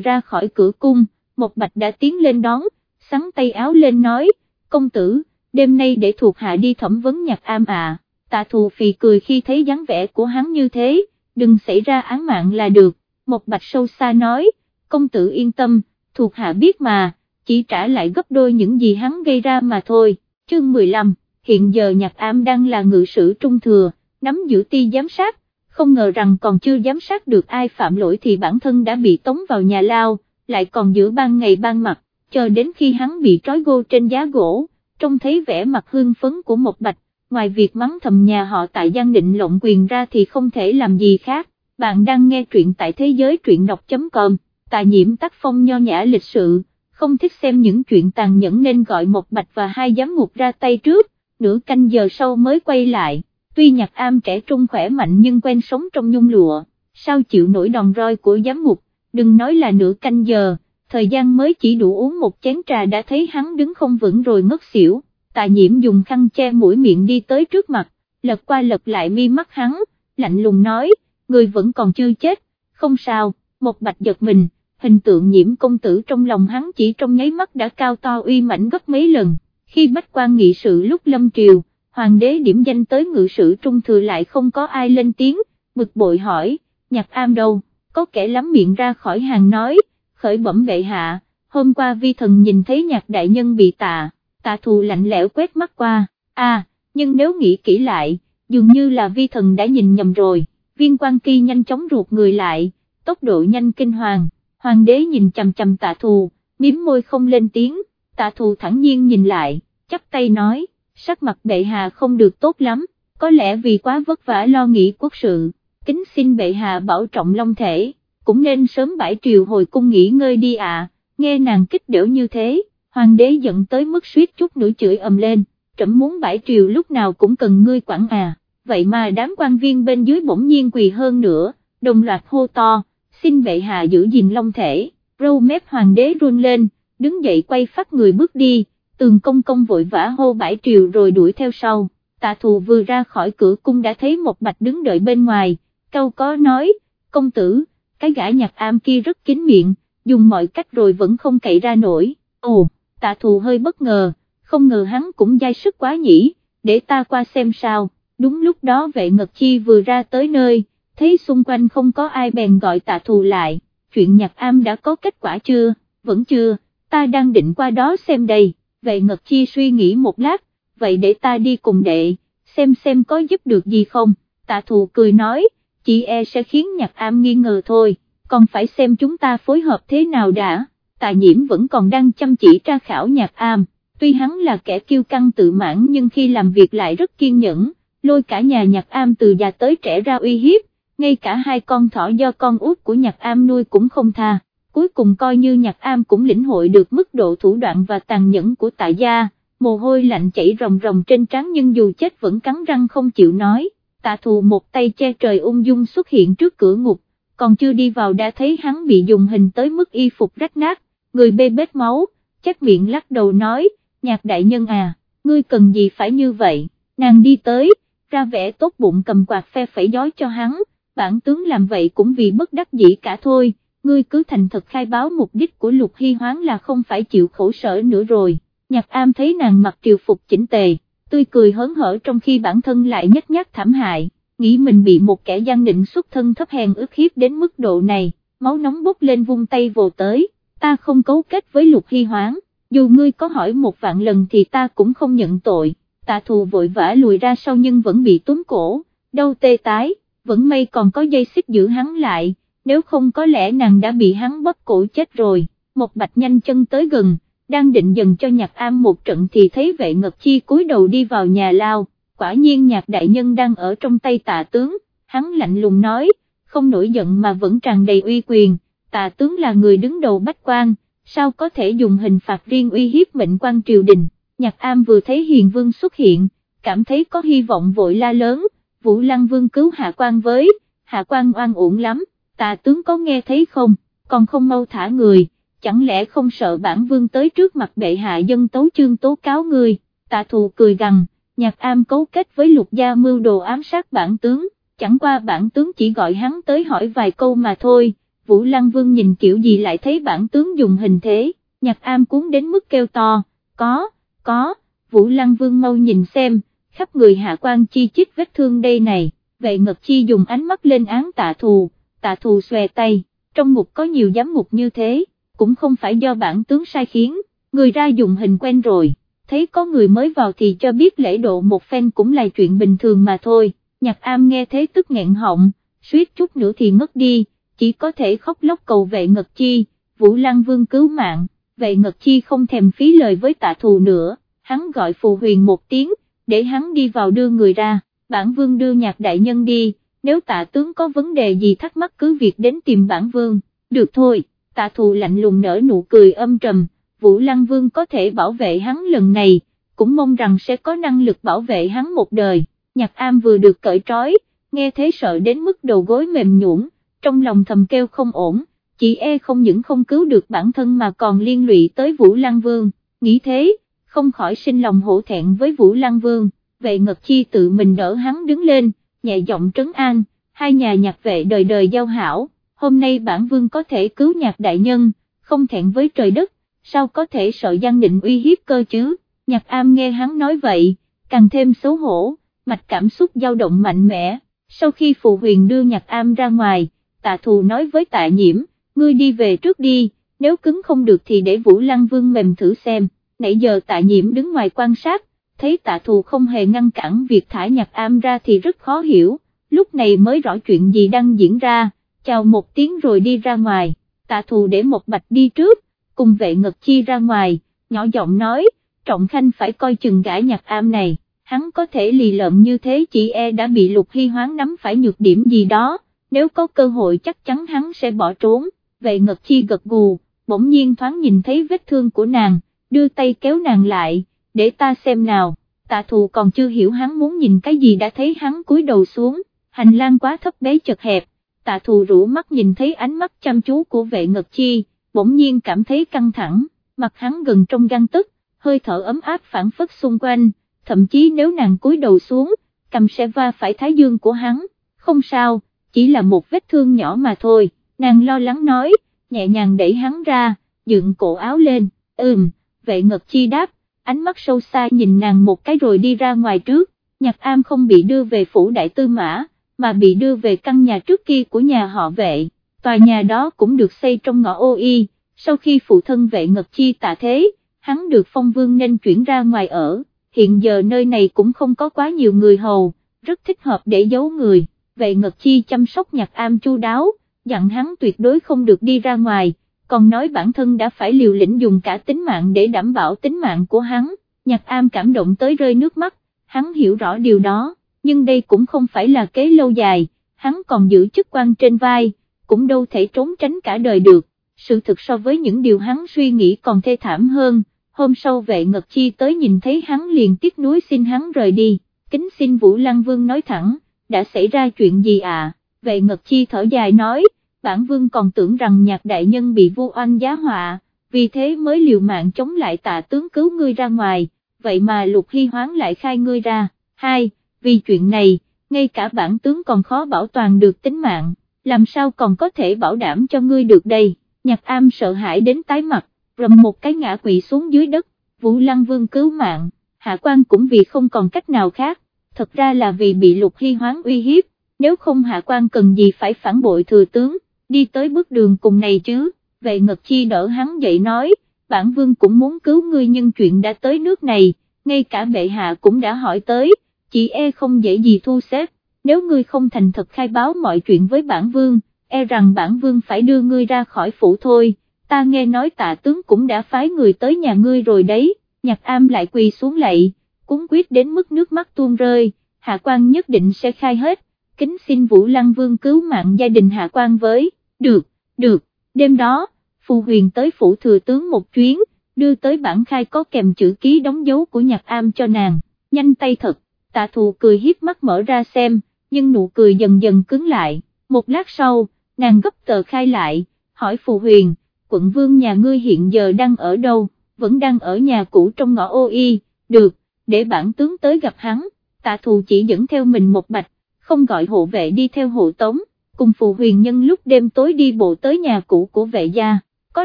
ra khỏi cửa cung, một bạch đã tiến lên đón, sắn tay áo lên nói, công tử, đêm nay để thuộc hạ đi thẩm vấn nhạc am à, tạ thù phì cười khi thấy dáng vẻ của hắn như thế, đừng xảy ra án mạng là được, một bạch sâu xa nói, công tử yên tâm, thuộc hạ biết mà, chỉ trả lại gấp đôi những gì hắn gây ra mà thôi, chương 15, hiện giờ nhạc am đang là ngự sử trung thừa, nắm giữ ti giám sát, không ngờ rằng còn chưa giám sát được ai phạm lỗi thì bản thân đã bị tống vào nhà lao, lại còn giữa ban ngày ban mặt, chờ đến khi hắn bị trói gô trên giá gỗ, trông thấy vẻ mặt hương phấn của một bạch, ngoài việc mắng thầm nhà họ tại Giang Định lộng quyền ra thì không thể làm gì khác, bạn đang nghe truyện tại thế giới truyện đọc.com, tài nhiễm tác phong nho nhã lịch sự, không thích xem những chuyện tàn nhẫn nên gọi một bạch và hai giám ngục ra tay trước, nửa canh giờ sau mới quay lại tuy nhạc am trẻ trung khỏe mạnh nhưng quen sống trong nhung lụa, sao chịu nổi đòn roi của giám ngục, đừng nói là nửa canh giờ, thời gian mới chỉ đủ uống một chén trà đã thấy hắn đứng không vững rồi ngất xỉu, tà nhiễm dùng khăn che mũi miệng đi tới trước mặt, lật qua lật lại mi mắt hắn, lạnh lùng nói, người vẫn còn chưa chết, không sao, một bạch giật mình, hình tượng nhiễm công tử trong lòng hắn chỉ trong nháy mắt đã cao to uy mãnh gấp mấy lần, khi bách quan nghị sự lúc lâm triều, hoàng đế điểm danh tới ngự sử trung thừa lại không có ai lên tiếng, bực bội hỏi, nhạc am đâu, có kẻ lắm miệng ra khỏi hàng nói, khởi bẩm bệ hạ, hôm qua vi thần nhìn thấy nhạc đại nhân bị tà, tà thù lạnh lẽo quét mắt qua, à, nhưng nếu nghĩ kỹ lại, dường như là vi thần đã nhìn nhầm rồi, viên quan kỳ nhanh chóng ruột người lại, tốc độ nhanh kinh hoàng, hoàng đế nhìn chầm chầm tạ thù, miếm môi không lên tiếng, tạ thù thẳng nhiên nhìn lại, chắp tay nói, sắc mặt bệ hạ không được tốt lắm, có lẽ vì quá vất vả lo nghĩ quốc sự, kính xin bệ hạ bảo trọng long thể, cũng nên sớm bãi triều hồi cung nghỉ ngơi đi ạ, nghe nàng kích đểu như thế, hoàng đế giận tới mức suýt chút nữa chửi ầm lên, trẫm muốn bãi triều lúc nào cũng cần ngươi quản à, vậy mà đám quan viên bên dưới bỗng nhiên quỳ hơn nữa, đồng loạt hô to, xin bệ hạ giữ gìn long thể, râu mép hoàng đế run lên, đứng dậy quay phát người bước đi tường công công vội vã hô bãi triều rồi đuổi theo sau, tạ thù vừa ra khỏi cửa cung đã thấy một bạch đứng đợi bên ngoài, câu có nói, công tử, cái gã nhạc am kia rất kín miệng, dùng mọi cách rồi vẫn không cậy ra nổi, ồ, tạ thù hơi bất ngờ, không ngờ hắn cũng dai sức quá nhỉ, để ta qua xem sao, đúng lúc đó vệ ngật chi vừa ra tới nơi, thấy xung quanh không có ai bèn gọi tạ thù lại, chuyện nhạc am đã có kết quả chưa, vẫn chưa, ta đang định qua đó xem đây vậy ngật chi suy nghĩ một lát, vậy để ta đi cùng đệ, xem xem có giúp được gì không, tạ thù cười nói, chị e sẽ khiến nhạc am nghi ngờ thôi, còn phải xem chúng ta phối hợp thế nào đã, tạ nhiễm vẫn còn đang chăm chỉ tra khảo nhạc am, tuy hắn là kẻ kiêu căng tự mãn nhưng khi làm việc lại rất kiên nhẫn, lôi cả nhà nhạc am từ già tới trẻ ra uy hiếp, ngay cả hai con thỏ do con út của nhạc am nuôi cũng không tha cuối cùng coi như nhạc am cũng lĩnh hội được mức độ thủ đoạn và tàn nhẫn của tại gia, mồ hôi lạnh chảy ròng ròng trên trán nhưng dù chết vẫn cắn răng không chịu nói, tạ thù một tay che trời ung dung xuất hiện trước cửa ngục, còn chưa đi vào đã thấy hắn bị dùng hình tới mức y phục rách nát, người bê bết máu, chắc miệng lắc đầu nói, nhạc đại nhân à, ngươi cần gì phải như vậy, nàng đi tới, ra vẻ tốt bụng cầm quạt phe phẩy giói cho hắn, bản tướng làm vậy cũng vì bất đắc dĩ cả thôi ngươi cứ thành thật khai báo mục đích của lục hy hoáng là không phải chịu khổ sở nữa rồi, nhạc am thấy nàng mặc triều phục chỉnh tề, tươi cười hớn hở trong khi bản thân lại nhất nhác thảm hại, nghĩ mình bị một kẻ gian định xuất thân thấp hèn ức hiếp đến mức độ này, máu nóng bốc lên vung tay vồ tới, ta không cấu kết với lục hy hoáng, dù ngươi có hỏi một vạn lần thì ta cũng không nhận tội, tạ thù vội vã lùi ra sau nhưng vẫn bị túm cổ, đau tê tái, vẫn may còn có dây xích giữ hắn lại, nếu không có lẽ nàng đã bị hắn bóp cổ chết rồi, một bạch nhanh chân tới gần, đang định dần cho nhạc am một trận thì thấy vệ ngật chi cúi đầu đi vào nhà lao, quả nhiên nhạc đại nhân đang ở trong tay tạ tướng, hắn lạnh lùng nói, không nổi giận mà vẫn tràn đầy uy quyền, tạ tướng là người đứng đầu bách quan, sao có thể dùng hình phạt riêng uy hiếp mệnh quan triều đình, nhạc am vừa thấy hiền vương xuất hiện, cảm thấy có hy vọng vội la lớn, Vũ Lăng Vương cứu hạ quan với, hạ quan oan uổng lắm, tà tướng có nghe thấy không, còn không mau thả người, chẳng lẽ không sợ bản vương tới trước mặt bệ hạ dân tấu chương tố cáo người, tạ thù cười gằn, nhạc am cấu kết với lục gia mưu đồ ám sát bản tướng, chẳng qua bản tướng chỉ gọi hắn tới hỏi vài câu mà thôi, Vũ Lăng Vương nhìn kiểu gì lại thấy bản tướng dùng hình thế, nhạc am cuốn đến mức kêu to, có, có, Vũ Lăng Vương mau nhìn xem, khắp người hạ quan chi chích vết thương đây này, vệ ngật chi dùng ánh mắt lên án tạ thù, tạ thù xòe tay, trong ngục có nhiều giám ngục như thế, cũng không phải do bản tướng sai khiến, người ra dùng hình quen rồi, thấy có người mới vào thì cho biết lễ độ một phen cũng là chuyện bình thường mà thôi, nhạc am nghe thế tức nghẹn họng, suýt chút nữa thì ngất đi, chỉ có thể khóc lóc cầu vệ ngật chi, Vũ Lăng Vương cứu mạng, vệ ngật chi không thèm phí lời với tạ thù nữa, hắn gọi phù huyền một tiếng, để hắn đi vào đưa người ra, bản vương đưa nhạc đại nhân đi, nếu tạ tướng có vấn đề gì thắc mắc cứ việc đến tìm bản vương, được thôi, tạ thù lạnh lùng nở nụ cười âm trầm, Vũ Lăng Vương có thể bảo vệ hắn lần này, cũng mong rằng sẽ có năng lực bảo vệ hắn một đời, nhạc am vừa được cởi trói, nghe thế sợ đến mức đầu gối mềm nhũn, trong lòng thầm kêu không ổn, chỉ e không những không cứu được bản thân mà còn liên lụy tới Vũ Lăng Vương, nghĩ thế, không khỏi sinh lòng hổ thẹn với Vũ Lăng Vương, vậy ngật chi tự mình đỡ hắn đứng lên, nhẹ giọng trấn an, hai nhà nhạc vệ đời đời giao hảo, hôm nay bản vương có thể cứu nhạc đại nhân, không thẹn với trời đất, sao có thể sợ Giang Định uy hiếp cơ chứ, nhạc am nghe hắn nói vậy, càng thêm xấu hổ, mạch cảm xúc dao động mạnh mẽ, sau khi phù huyền đưa nhạc am ra ngoài, tạ thù nói với tạ nhiễm, ngươi đi về trước đi, nếu cứng không được thì để Vũ Lăng Vương mềm thử xem. Nãy giờ tạ nhiễm đứng ngoài quan sát, thấy tạ thù không hề ngăn cản việc thả nhạc am ra thì rất khó hiểu, lúc này mới rõ chuyện gì đang diễn ra, chào một tiếng rồi đi ra ngoài, tạ thù để một bạch đi trước, cùng vệ ngật chi ra ngoài, nhỏ giọng nói, trọng khanh phải coi chừng gã nhạc am này, hắn có thể lì lợm như thế chỉ e đã bị lục hy hoáng nắm phải nhược điểm gì đó, nếu có cơ hội chắc chắn hắn sẽ bỏ trốn, vệ ngật chi gật gù, bỗng nhiên thoáng nhìn thấy vết thương của nàng, đưa tay kéo nàng lại, để ta xem nào, tạ thù còn chưa hiểu hắn muốn nhìn cái gì đã thấy hắn cúi đầu xuống, hành lang quá thấp bé chật hẹp, tạ thù rũ mắt nhìn thấy ánh mắt chăm chú của vệ ngật chi, bỗng nhiên cảm thấy căng thẳng, mặt hắn gần trong găng tức, hơi thở ấm áp phản phất xung quanh, thậm chí nếu nàng cúi đầu xuống, cầm sẽ va phải thái dương của hắn, không sao, chỉ là một vết thương nhỏ mà thôi, nàng lo lắng nói, nhẹ nhàng đẩy hắn ra, dựng cổ áo lên, ừm, vệ ngật chi đáp, ánh mắt sâu xa nhìn nàng một cái rồi đi ra ngoài trước, nhạc am không bị đưa về phủ đại tư mã, mà bị đưa về căn nhà trước kia của nhà họ vệ, tòa nhà đó cũng được xây trong ngõ ô y, sau khi phụ thân vệ ngật chi tạ thế, hắn được phong vương nên chuyển ra ngoài ở, hiện giờ nơi này cũng không có quá nhiều người hầu, rất thích hợp để giấu người, vệ ngật chi chăm sóc nhạc am chu đáo, dặn hắn tuyệt đối không được đi ra ngoài, còn nói bản thân đã phải liều lĩnh dùng cả tính mạng để đảm bảo tính mạng của hắn, nhạc am cảm động tới rơi nước mắt, hắn hiểu rõ điều đó, nhưng đây cũng không phải là kế lâu dài, hắn còn giữ chức quan trên vai, cũng đâu thể trốn tránh cả đời được, sự thực so với những điều hắn suy nghĩ còn thê thảm hơn, hôm sau vệ ngật chi tới nhìn thấy hắn liền tiếc nuối xin hắn rời đi, kính xin Vũ Lăng Vương nói thẳng, đã xảy ra chuyện gì à, vệ ngật chi thở dài nói, bản vương còn tưởng rằng nhạc đại nhân bị vô oanh giá họa, vì thế mới liều mạng chống lại tạ tướng cứu ngươi ra ngoài, vậy mà lục hy hoán lại khai ngươi ra, hai, vì chuyện này, ngay cả bản tướng còn khó bảo toàn được tính mạng, làm sao còn có thể bảo đảm cho ngươi được đây, nhạc am sợ hãi đến tái mặt, rầm một cái ngã quỵ xuống dưới đất, vũ lăng vương cứu mạng, hạ quan cũng vì không còn cách nào khác, thật ra là vì bị lục hy hoán uy hiếp, nếu không hạ quan cần gì phải phản bội thừa tướng, đi tới bước đường cùng này chứ, vệ ngật chi đỡ hắn dậy nói, bản vương cũng muốn cứu ngươi nhưng chuyện đã tới nước này, ngay cả bệ hạ cũng đã hỏi tới, chỉ e không dễ gì thu xếp, nếu ngươi không thành thật khai báo mọi chuyện với bản vương, e rằng bản vương phải đưa ngươi ra khỏi phủ thôi, ta nghe nói tạ tướng cũng đã phái người tới nhà ngươi rồi đấy, nhạc am lại quỳ xuống lạy, cúng quyết đến mức nước mắt tuôn rơi, hạ quan nhất định sẽ khai hết, kính xin Vũ Lăng Vương cứu mạng gia đình hạ quan với, được, được, đêm đó, phù huyền tới phủ thừa tướng một chuyến, đưa tới bản khai có kèm chữ ký đóng dấu của nhạc am cho nàng, nhanh tay thật, tạ thù cười hiếp mắt mở ra xem, nhưng nụ cười dần dần cứng lại, một lát sau, nàng gấp tờ khai lại, hỏi phù huyền, quận vương nhà ngươi hiện giờ đang ở đâu, vẫn đang ở nhà cũ trong ngõ ô y, được, để bản tướng tới gặp hắn, tạ thù chỉ dẫn theo mình một bạch, không gọi hộ vệ đi theo hộ tống, cùng phù huyền nhân lúc đêm tối đi bộ tới nhà cũ của vệ gia, có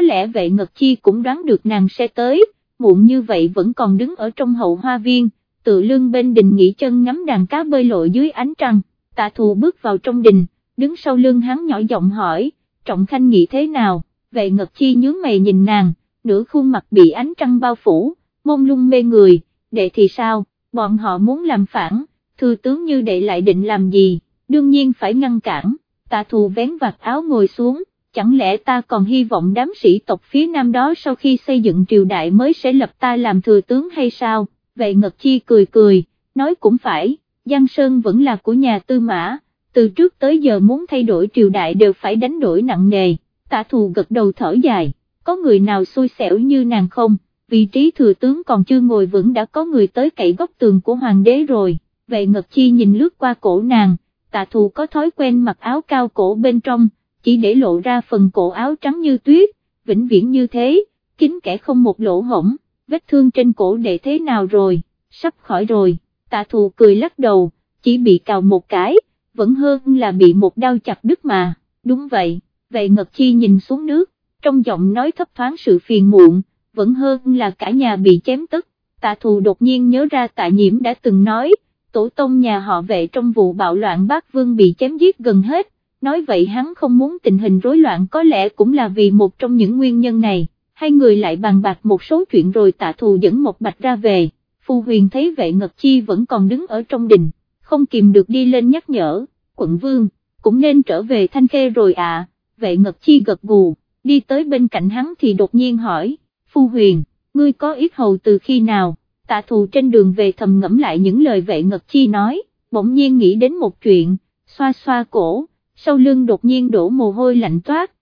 lẽ vệ ngật chi cũng đoán được nàng sẽ tới, muộn như vậy vẫn còn đứng ở trong hậu hoa viên, tự lương bên đình nghỉ chân ngắm đàn cá bơi lội dưới ánh trăng, tạ thù bước vào trong đình, đứng sau lưng hắn nhỏ giọng hỏi, trọng khanh nghĩ thế nào, vệ ngật chi nhướng mày nhìn nàng, nửa khuôn mặt bị ánh trăng bao phủ, mông lung mê người, đệ thì sao, bọn họ muốn làm phản, thư tướng như đệ lại định làm gì, đương nhiên phải ngăn cản, tạ thù vén vạt áo ngồi xuống, chẳng lẽ ta còn hy vọng đám sĩ tộc phía nam đó sau khi xây dựng triều đại mới sẽ lập ta làm thừa tướng hay sao, vệ ngật chi cười cười, nói cũng phải, Giang Sơn vẫn là của nhà tư mã, từ trước tới giờ muốn thay đổi triều đại đều phải đánh đổi nặng nề, tạ thù gật đầu thở dài, có người nào xui xẻo như nàng không, vị trí thừa tướng còn chưa ngồi vững đã có người tới cậy góc tường của hoàng đế rồi, vệ ngật chi nhìn lướt qua cổ nàng, tạ thù có thói quen mặc áo cao cổ bên trong, chỉ để lộ ra phần cổ áo trắng như tuyết, vĩnh viễn như thế, kín kẻ không một lỗ hổng, vết thương trên cổ để thế nào rồi, sắp khỏi rồi, tạ thù cười lắc đầu, chỉ bị cào một cái, vẫn hơn là bị một đau chặt đứt mà, đúng vậy, vậy Ngật Chi nhìn xuống nước, trong giọng nói thấp thoáng sự phiền muộn, vẫn hơn là cả nhà bị chém tức, tạ thù đột nhiên nhớ ra tạ nhiễm đã từng nói, tổ tông nhà họ vệ trong vụ bạo loạn bác vương bị chém giết gần hết, nói vậy hắn không muốn tình hình rối loạn có lẽ cũng là vì một trong những nguyên nhân này, hai người lại bàn bạc một số chuyện rồi tạ thù dẫn một bạch ra về, Phu Huyền thấy vệ Ngật Chi vẫn còn đứng ở trong đình, không kìm được đi lên nhắc nhở, quận vương, cũng nên trở về Thanh Khê rồi à, vệ Ngật Chi gật gù, đi tới bên cạnh hắn thì đột nhiên hỏi, Phu Huyền, ngươi có ít hầu từ khi nào, tạ thù trên đường về thầm ngẫm lại những lời vệ Ngật Chi nói, bỗng nhiên nghĩ đến một chuyện, xoa xoa cổ, sau lưng đột nhiên đổ mồ hôi lạnh toát,